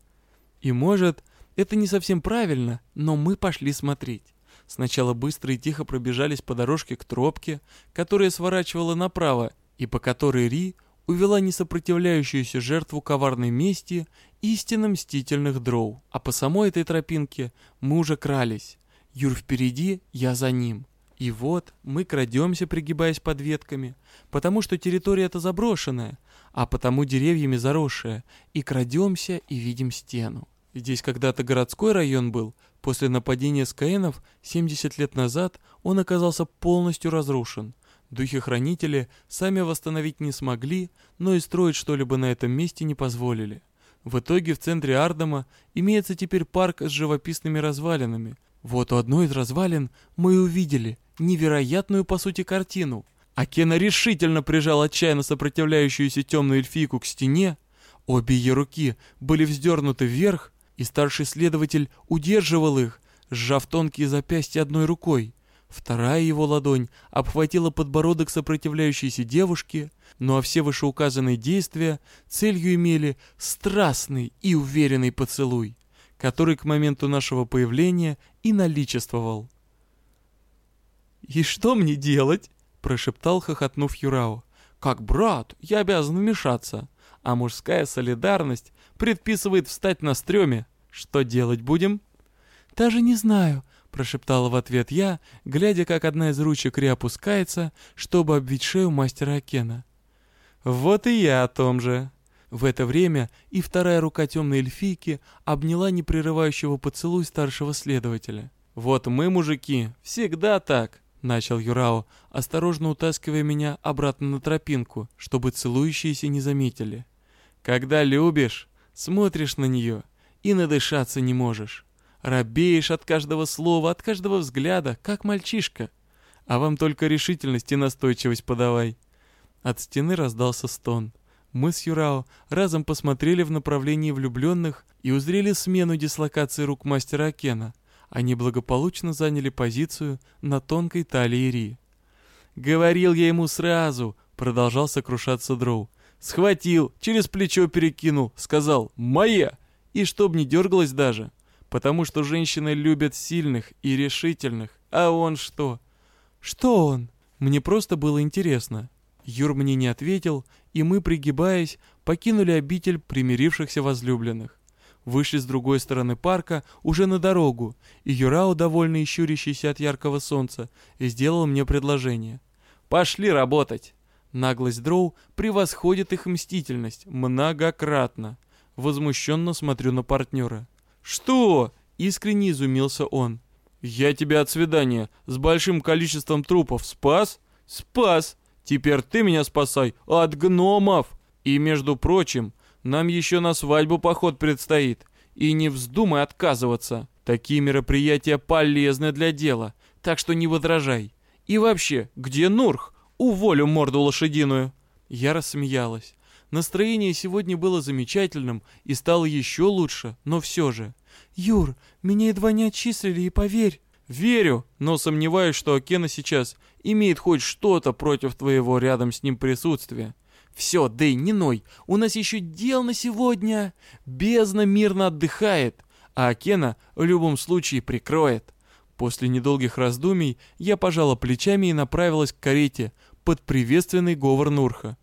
И может, это не совсем правильно, но мы пошли смотреть. Сначала быстро и тихо пробежались по дорожке к тропке, которая сворачивала направо, и по которой Ри увела несопротивляющуюся жертву коварной мести истинно мстительных дроу. А по самой этой тропинке мы уже крались. Юр впереди, я за ним. И вот мы крадемся, пригибаясь под ветками, потому что территория эта заброшенная, а потому деревьями заросшая, и крадемся и видим стену. Здесь когда-то городской район был, после нападения скаенов 70 лет назад он оказался полностью разрушен. Духи-хранители сами восстановить не смогли, но и строить что-либо на этом месте не позволили. В итоге в центре Ардама имеется теперь парк с живописными развалинами. Вот у одной из развалин мы и увидели невероятную по сути картину. Акена решительно прижал отчаянно сопротивляющуюся темную эльфийку к стене. Обе ее руки были вздернуты вверх, и старший следователь удерживал их, сжав тонкие запястья одной рукой. Вторая его ладонь обхватила подбородок сопротивляющейся девушки, ну а все вышеуказанные действия целью имели страстный и уверенный поцелуй, который к моменту нашего появления и наличествовал. «И что мне делать?» – прошептал, хохотнув Юрао. «Как брат, я обязан вмешаться, а мужская солидарность предписывает встать на стреме. Что делать будем?» «Даже не знаю», — прошептала в ответ я, глядя, как одна из ручек Ри опускается, чтобы обвить шею мастера Акена. «Вот и я о том же». В это время и вторая рука темной эльфийки обняла непрерывающего поцелуй старшего следователя. «Вот мы, мужики, всегда так», — начал Юрао, осторожно утаскивая меня обратно на тропинку, чтобы целующиеся не заметили. «Когда любишь, смотришь на нее и надышаться не можешь. Робеешь от каждого слова, от каждого взгляда, как мальчишка. А вам только решительность и настойчивость подавай. От стены раздался стон. Мы с Юрао разом посмотрели в направлении влюбленных и узрели смену дислокации рук мастера Акена. Они благополучно заняли позицию на тонкой талии Ри. «Говорил я ему сразу», — продолжал сокрушаться Дроу. «Схватил, через плечо перекинул, сказал «моя», и чтоб не дергалась даже потому что женщины любят сильных и решительных. А он что? Что он? Мне просто было интересно. Юр мне не ответил, и мы, пригибаясь, покинули обитель примирившихся возлюбленных. Вышли с другой стороны парка, уже на дорогу, и Юрао, довольно щурящийся от яркого солнца, сделал мне предложение. «Пошли работать!» Наглость дроу превосходит их мстительность многократно. Возмущенно смотрю на партнера. «Что?» — искренне изумился он. «Я тебя от свидания с большим количеством трупов спас?» «Спас! Теперь ты меня спасай от гномов!» «И, между прочим, нам еще на свадьбу поход предстоит. И не вздумай отказываться. Такие мероприятия полезны для дела, так что не возражай. И вообще, где Нурх? Уволю морду лошадиную!» Я рассмеялась. Настроение сегодня было замечательным и стало еще лучше, но все же. «Юр, меня едва не отчислили, и поверь...» «Верю, но сомневаюсь, что Акена сейчас имеет хоть что-то против твоего рядом с ним присутствия». «Все, Дэй, не ной, у нас еще дел на сегодня!» Бездна мирно отдыхает, а Акена в любом случае прикроет. После недолгих раздумий я пожала плечами и направилась к карете под приветственный говор Нурха.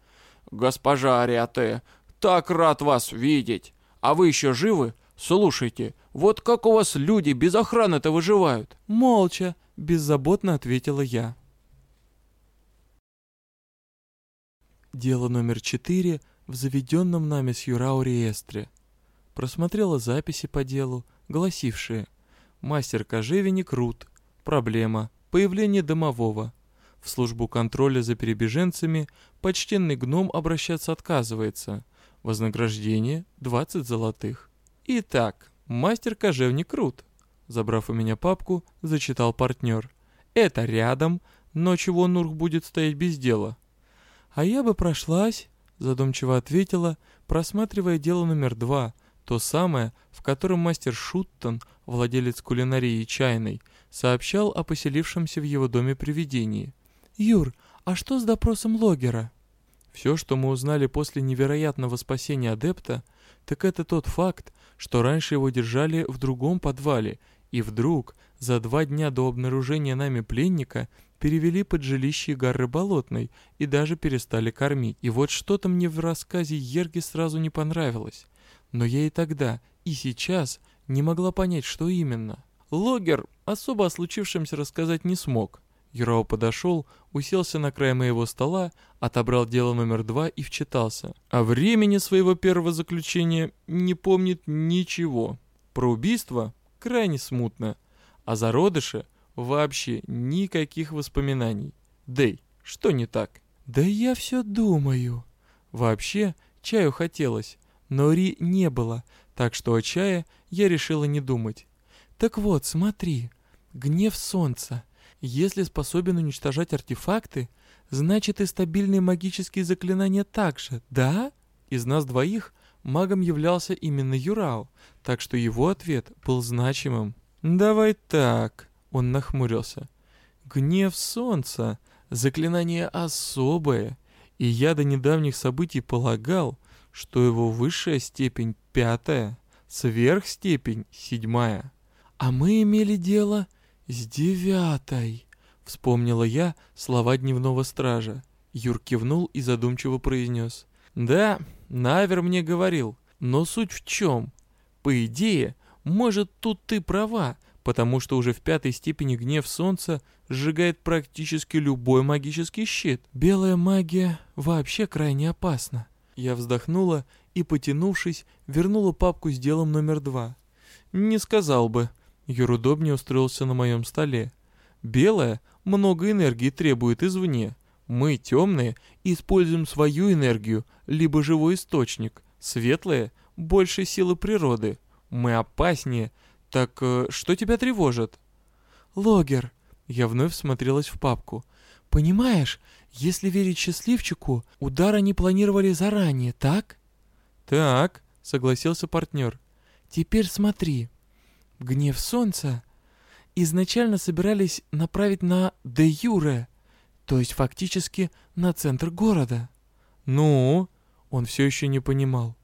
«Госпожа Ариате, так рад вас видеть! А вы еще живы? Слушайте, вот как у вас люди без охраны-то выживают?» «Молча», — беззаботно ответила я. Дело номер четыре в заведенном нами с Юрао реестре. Просмотрела записи по делу, гласившие «Мастер кожевенник Рут. Проблема. Появление домового. В службу контроля за перебеженцами почтенный гном обращаться отказывается. Вознаграждение 20 золотых. Итак, мастер кожевник Рут. Забрав у меня папку, зачитал партнер. Это рядом, но чего Нурх будет стоять без дела? А я бы прошлась, задумчиво ответила, просматривая дело номер два, то самое, в котором мастер Шуттон, владелец кулинарии чайной, сообщал о поселившемся в его доме привидении. «Юр, а что с допросом Логера?» Все, что мы узнали после невероятного спасения адепта, так это тот факт, что раньше его держали в другом подвале, и вдруг, за два дня до обнаружения нами пленника, перевели под жилище Гарры Болотной и даже перестали кормить. И вот что-то мне в рассказе Ерги сразу не понравилось. Но я и тогда, и сейчас не могла понять, что именно. Логер особо о случившемся рассказать не смог. Юрао подошел, уселся на край моего стола, отобрал дело номер два и вчитался. О времени своего первого заключения не помнит ничего. Про убийство крайне смутно. О зародыше вообще никаких воспоминаний. Дэй, что не так? Да я все думаю. Вообще, чаю хотелось, но Ри не было, так что о чае я решила не думать. Так вот, смотри, гнев солнца. Если способен уничтожать артефакты, значит и стабильные магические заклинания также, да? Из нас двоих магом являлся именно Юрао, так что его ответ был значимым. «Давай так», — он нахмурился. «Гнев солнца — заклинание особое, и я до недавних событий полагал, что его высшая степень пятая, сверхстепень седьмая. А мы имели дело с девятой, вспомнила я слова дневного стража. Юр кивнул и задумчиво произнес. Да, Навер мне говорил, но суть в чем? По идее, может, тут ты права, потому что уже в пятой степени гнев солнца сжигает практически любой магический щит. Белая магия вообще крайне опасна. Я вздохнула и, потянувшись, вернула папку с делом номер два. «Не сказал бы». Юр удобнее устроился на моем столе. «Белая много энергии требует извне. Мы, темные, используем свою энергию, либо живой источник. Светлые — больше силы природы. Мы опаснее. Так э, что тебя тревожит?» «Логер». Я вновь смотрелась в папку. «Понимаешь, если верить счастливчику, удар они планировали заранее, так? Так, согласился партнер. Теперь смотри. Гнев солнца изначально собирались направить на де Юре, то есть фактически на центр города. Ну, он все еще не понимал.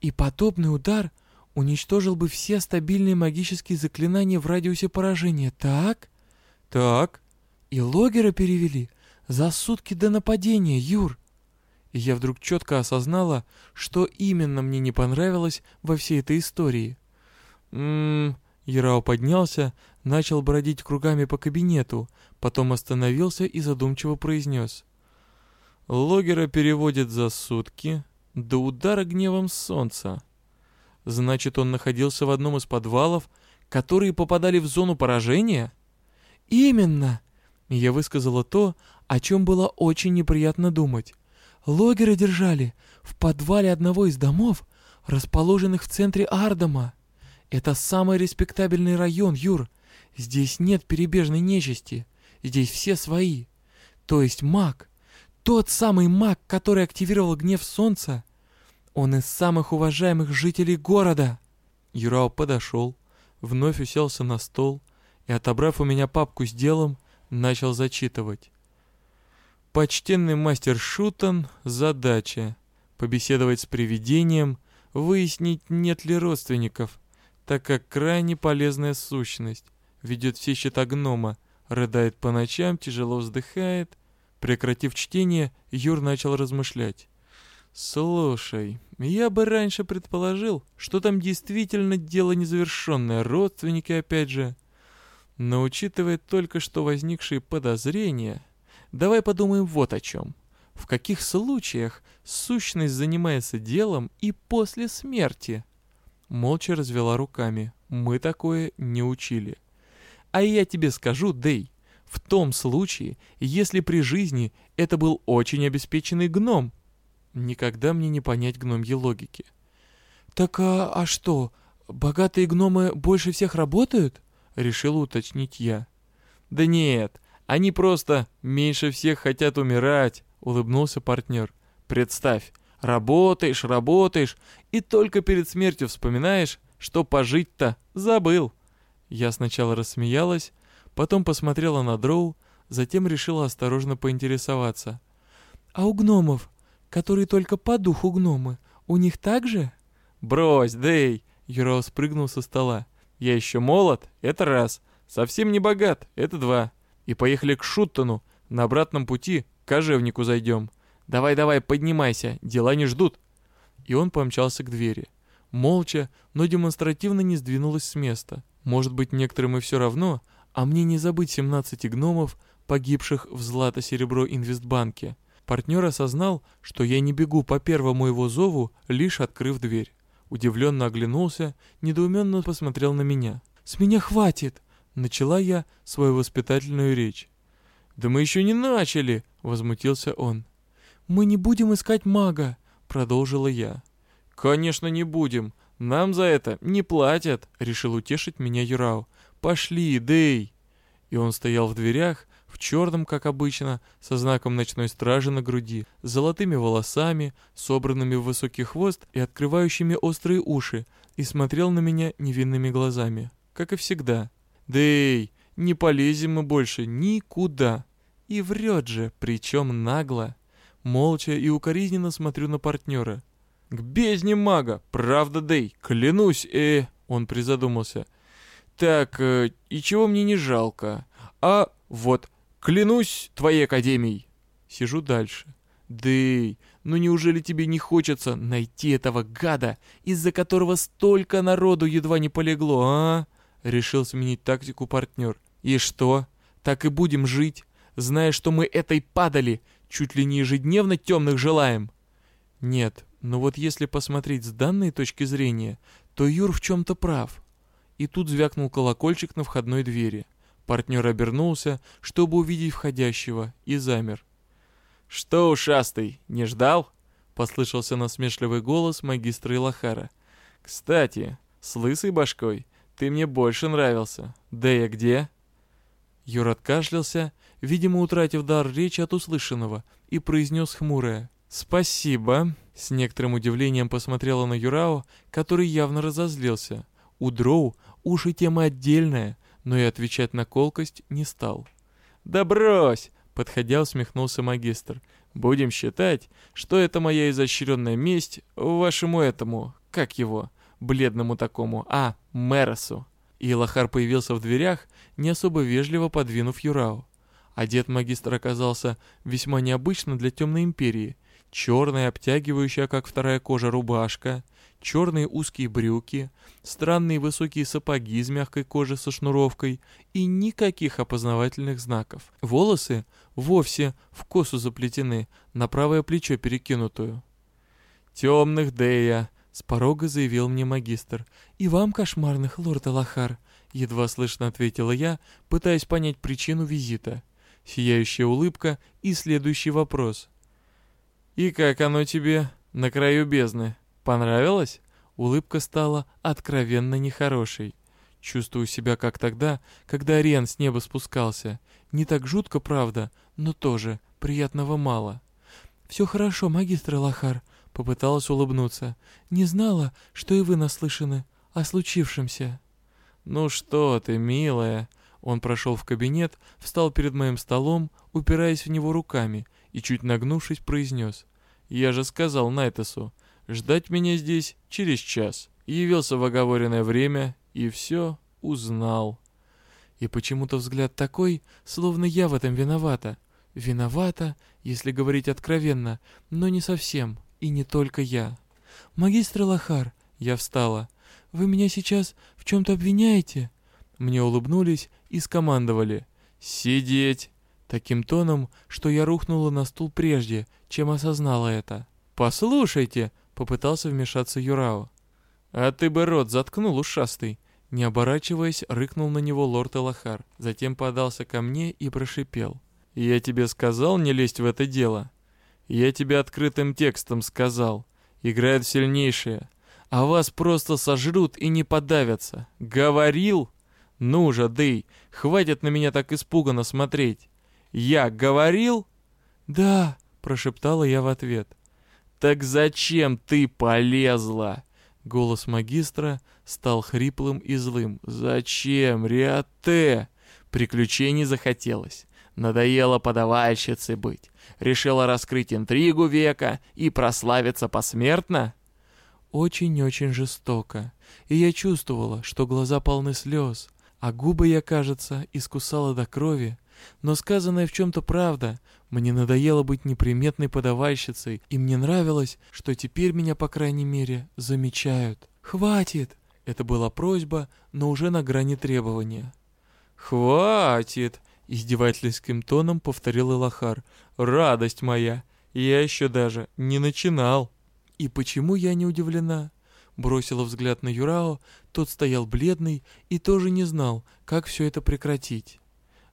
И подобный удар уничтожил бы все стабильные магические заклинания в радиусе поражения, так? Так. И логера перевели за сутки до нападения, Юр!» И я вдруг четко осознала, что именно мне не понравилось во всей этой истории. «Ммм...» Ярао поднялся, начал бродить кругами по кабинету, потом остановился и задумчиво произнес. «Логера переводит за сутки до удара гневом солнца. Значит, он находился в одном из подвалов, которые попадали в зону поражения?» «Именно!» Я высказала то, о чем было очень неприятно думать. Логеры держали в подвале одного из домов, расположенных в центре Ардама. Это самый респектабельный район, Юр. Здесь нет перебежной нечисти. Здесь все свои. То есть маг. Тот самый маг, который активировал гнев солнца. Он из самых уважаемых жителей города. Юрао подошел, вновь уселся на стол и, отобрав у меня папку с делом, начал зачитывать. Почтенный мастер Шутан, задача — побеседовать с привидением, выяснить, нет ли родственников, так как крайне полезная сущность, ведет все счета гнома, рыдает по ночам, тяжело вздыхает. Прекратив чтение, Юр начал размышлять. «Слушай, я бы раньше предположил, что там действительно дело незавершенное, родственники опять же. Но учитывая только что возникшие подозрения, давай подумаем вот о чем. в каких случаях сущность занимается делом и после смерти?» Молча развела руками. Мы такое не учили. «А я тебе скажу, Дэй, в том случае, если при жизни это был очень обеспеченный гном». Никогда мне не понять гномьи логики. «Так а, а что, богатые гномы больше всех работают?» Решил уточнить я. «Да нет, они просто меньше всех хотят умирать», — улыбнулся партнер. «Представь, работаешь, работаешь, и только перед смертью вспоминаешь, что пожить-то забыл». Я сначала рассмеялась, потом посмотрела на Дроу, затем решила осторожно поинтересоваться. «А у гномов, которые только по духу гномы, у них так же?» «Брось, Дэй!» — Юра спрыгнул со стола. «Я еще молод, это раз. Совсем не богат, это два и поехали к Шуттону. На обратном пути к кожевнику зайдем. Давай-давай, поднимайся, дела не ждут». И он помчался к двери. Молча, но демонстративно не сдвинулась с места. Может быть, некоторым и все равно, а мне не забыть 17 гномов, погибших в злато-серебро инвестбанке. Партнер осознал, что я не бегу по первому его зову, лишь открыв дверь. Удивленно оглянулся, недоуменно посмотрел на меня. «С меня хватит!» Начала я свою воспитательную речь. «Да мы еще не начали!» — возмутился он. «Мы не будем искать мага!» — продолжила я. «Конечно не будем. Нам за это не платят!» — решил утешить меня Юрау. «Пошли, Дэй!» И он стоял в дверях, в черном, как обычно, со знаком ночной стражи на груди, с золотыми волосами, собранными в высокий хвост и открывающими острые уши, и смотрел на меня невинными глазами, как и всегда. Дэй, не полезем мы больше никуда. И врет же, причем нагло. Молча и укоризненно смотрю на партнера. К бездне мага, правда, Дэй, клянусь, э... Он призадумался. Так, э, и чего мне не жалко? А вот, клянусь твоей академией. Сижу дальше. Дэй, ну неужели тебе не хочется найти этого гада, из-за которого столько народу едва не полегло, а? Решил сменить тактику партнер. И что? Так и будем жить, зная, что мы этой падали, чуть ли не ежедневно темных желаем? Нет, но вот если посмотреть с данной точки зрения, то Юр в чем-то прав. И тут звякнул колокольчик на входной двери. Партнер обернулся, чтобы увидеть входящего, и замер. «Что, ушастый, не ждал?» — послышался насмешливый голос магистра Илахара. «Кстати, с лысой башкой ты мне больше нравился. Да я где?» Юр откашлялся, видимо, утратив дар речи от услышанного, и произнес хмурое. «Спасибо». С некоторым удивлением посмотрела на Юрао, который явно разозлился. У Дроу уши тема отдельная, но и отвечать на колкость не стал. «Да брось!» — подходя усмехнулся магистр. «Будем считать, что это моя изощренная месть вашему этому, как его, бледному такому, а, Мэросу. И Лохар появился в дверях, не особо вежливо подвинув Юрау. Одет магистр оказался весьма необычно для Темной Империи. Черная, обтягивающая, как вторая кожа, рубашка, черные узкие брюки, странные высокие сапоги из мягкой кожи со шнуровкой и никаких опознавательных знаков. Волосы вовсе в косу заплетены, на правое плечо перекинутую. «Темных Дея!» С порога заявил мне магистр. «И вам кошмарных, лорд Алахар», — едва слышно ответила я, пытаясь понять причину визита. Сияющая улыбка и следующий вопрос. «И как оно тебе на краю бездны? Понравилось?» Улыбка стала откровенно нехорошей. Чувствую себя как тогда, когда Ариан с неба спускался. Не так жутко, правда, но тоже приятного мало. «Все хорошо, магистр Лохар», Попыталась улыбнуться. «Не знала, что и вы наслышаны о случившемся». «Ну что ты, милая!» Он прошел в кабинет, встал перед моим столом, упираясь в него руками, и, чуть нагнувшись, произнес. «Я же сказал Найтесу, ждать меня здесь через час». Явился в оговоренное время и все узнал. И почему-то взгляд такой, словно я в этом виновата. Виновата, если говорить откровенно, но не совсем. И не только я. «Магистр Лохар!» Я встала. «Вы меня сейчас в чем-то обвиняете?» Мне улыбнулись и скомандовали. «Сидеть!» таким тоном, что я рухнула на стул прежде, чем осознала это. «Послушайте!» — попытался вмешаться Юрао. «А ты бы рот заткнул, ушастый!» Не оборачиваясь, рыкнул на него лорд Элахар, затем подался ко мне и прошипел. «Я тебе сказал не лезть в это дело?» «Я тебе открытым текстом сказал. Играют сильнейшие. А вас просто сожрут и не подавятся. Говорил?» «Ну же, Дэй, хватит на меня так испуганно смотреть!» «Я говорил?» «Да», — прошептала я в ответ. «Так зачем ты полезла?» Голос магистра стал хриплым и злым. «Зачем, Риате?» Приключений захотелось. Надоело подавальщицей быть. Решила раскрыть интригу века и прославиться посмертно? Очень-очень жестоко. И я чувствовала, что глаза полны слез, а губы я, кажется, искусала до крови. Но сказанное в чем-то правда. Мне надоело быть неприметной подавальщицей, и мне нравилось, что теперь меня, по крайней мере, замечают. «Хватит!» Это была просьба, но уже на грани требования. «Хватит!» — издевательским тоном повторил Элахар. «Радость моя! Я еще даже не начинал!» «И почему я не удивлена?» Бросила взгляд на Юрао, тот стоял бледный и тоже не знал, как все это прекратить.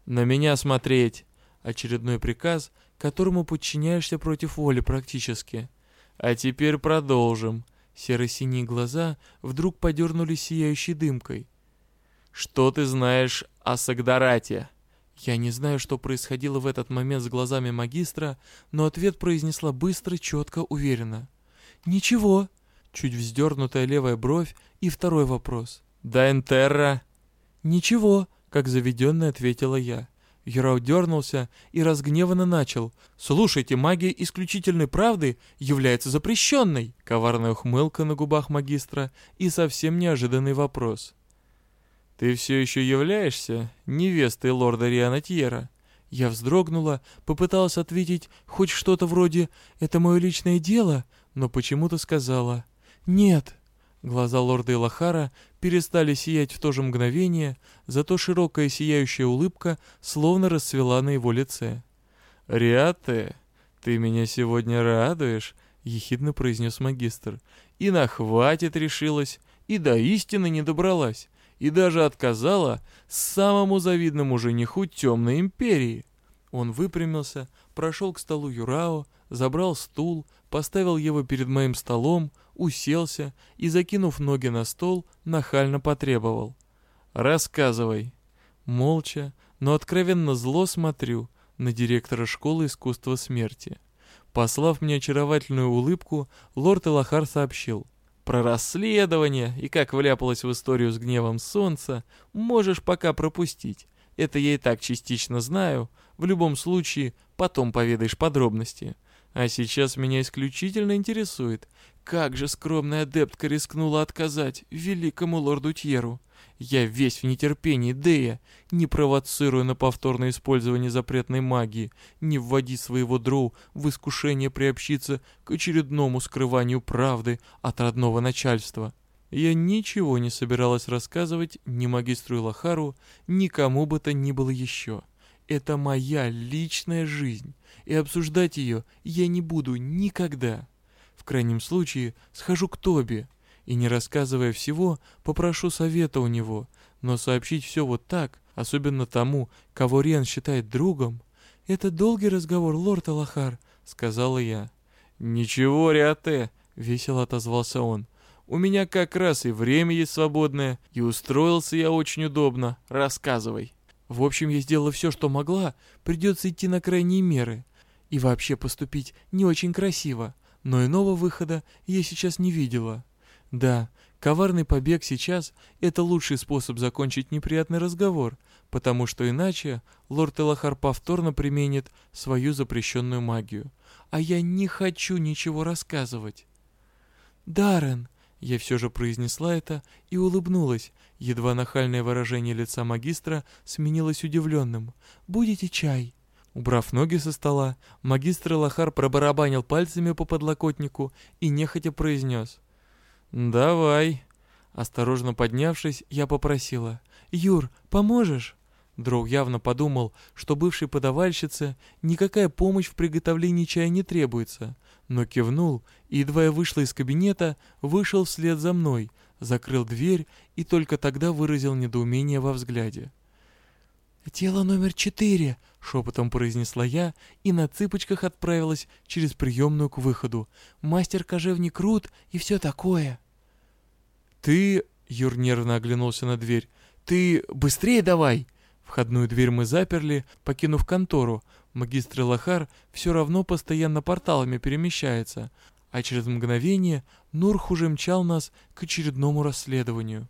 «На меня смотреть!» Очередной приказ, которому подчиняешься против воли практически. «А теперь продолжим». Серо-синие глаза вдруг подернулись сияющей дымкой. «Что ты знаешь о Сагдарате?» Я не знаю, что происходило в этот момент с глазами магистра, но ответ произнесла быстро, четко, уверенно. «Ничего». Чуть вздернутая левая бровь и второй вопрос. «Да Энтерра?» «Ничего», как заведенная ответила я. Юрау дернулся и разгневанно начал. «Слушайте, магия исключительной правды является запрещенной!» Коварная ухмылка на губах магистра и совсем неожиданный вопрос. «Ты все еще являешься невестой лорда Рианатьера?» Я вздрогнула, попыталась ответить хоть что-то вроде «это мое личное дело», но почему-то сказала «нет». Глаза лорда Илахара перестали сиять в то же мгновение, зато широкая сияющая улыбка словно расцвела на его лице. «Риате, ты меня сегодня радуешь», — ехидно произнес магистр. «И на хватит решилась, и до истины не добралась, и даже отказала самому завидному жениху темной империи». Он выпрямился, прошел к столу Юрао, забрал стул, поставил его перед моим столом, уселся и, закинув ноги на стол, нахально потребовал. «Рассказывай». Молча, но откровенно зло смотрю на директора школы искусства смерти. Послав мне очаровательную улыбку, лорд Элахар сообщил. «Про расследование и как вляпалась в историю с гневом солнца можешь пока пропустить. Это я и так частично знаю. В любом случае, потом поведаешь подробности. А сейчас меня исключительно интересует, как же скромная адептка рискнула отказать великому лорду Тьеру. Я весь в нетерпении, Дея, не провоцируя на повторное использование запретной магии, не вводи своего дроу в искушение приобщиться к очередному скрыванию правды от родного начальства. Я ничего не собиралась рассказывать ни магистру Лохару, ни кому бы то ни было еще. Это моя личная жизнь, и обсуждать ее я не буду никогда. В крайнем случае схожу к Тоби и, не рассказывая всего, попрошу совета у него, но сообщить все вот так, особенно тому, кого Рен считает другом, «Это долгий разговор, лорд Алахар», — сказала я. «Ничего, Риате», — весело отозвался он. «У меня как раз и время есть свободное, и устроился я очень удобно. Рассказывай». В общем, я сделала все, что могла, придется идти на крайние меры. И вообще поступить не очень красиво, но иного выхода я сейчас не видела. Да, коварный побег сейчас — это лучший способ закончить неприятный разговор, потому что иначе лорд Элахар повторно применит свою запрещенную магию. А я не хочу ничего рассказывать. «Даррен!» Я все же произнесла это и улыбнулась. Едва нахальное выражение лица магистра сменилось удивленным. «Будете чай?» Убрав ноги со стола, магистр Лохар пробарабанил пальцами по подлокотнику и нехотя произнес. «Давай». Осторожно поднявшись, я попросила. «Юр, поможешь?» Дроу явно подумал, что бывшей подавальщице никакая помощь в приготовлении чая не требуется, но кивнул, и едва я вышла из кабинета, вышел вслед за мной, закрыл дверь и только тогда выразил недоумение во взгляде. «Тело номер четыре», — шепотом произнесла я и на цыпочках отправилась через приемную к выходу. «Мастер-кожевник Рут и все такое». «Ты...» — Юр нервно оглянулся на дверь. «Ты быстрее давай!» Входную дверь мы заперли, покинув контору. Магистр Лохар все равно постоянно порталами перемещается, а через мгновение Нурх уже мчал нас к очередному расследованию.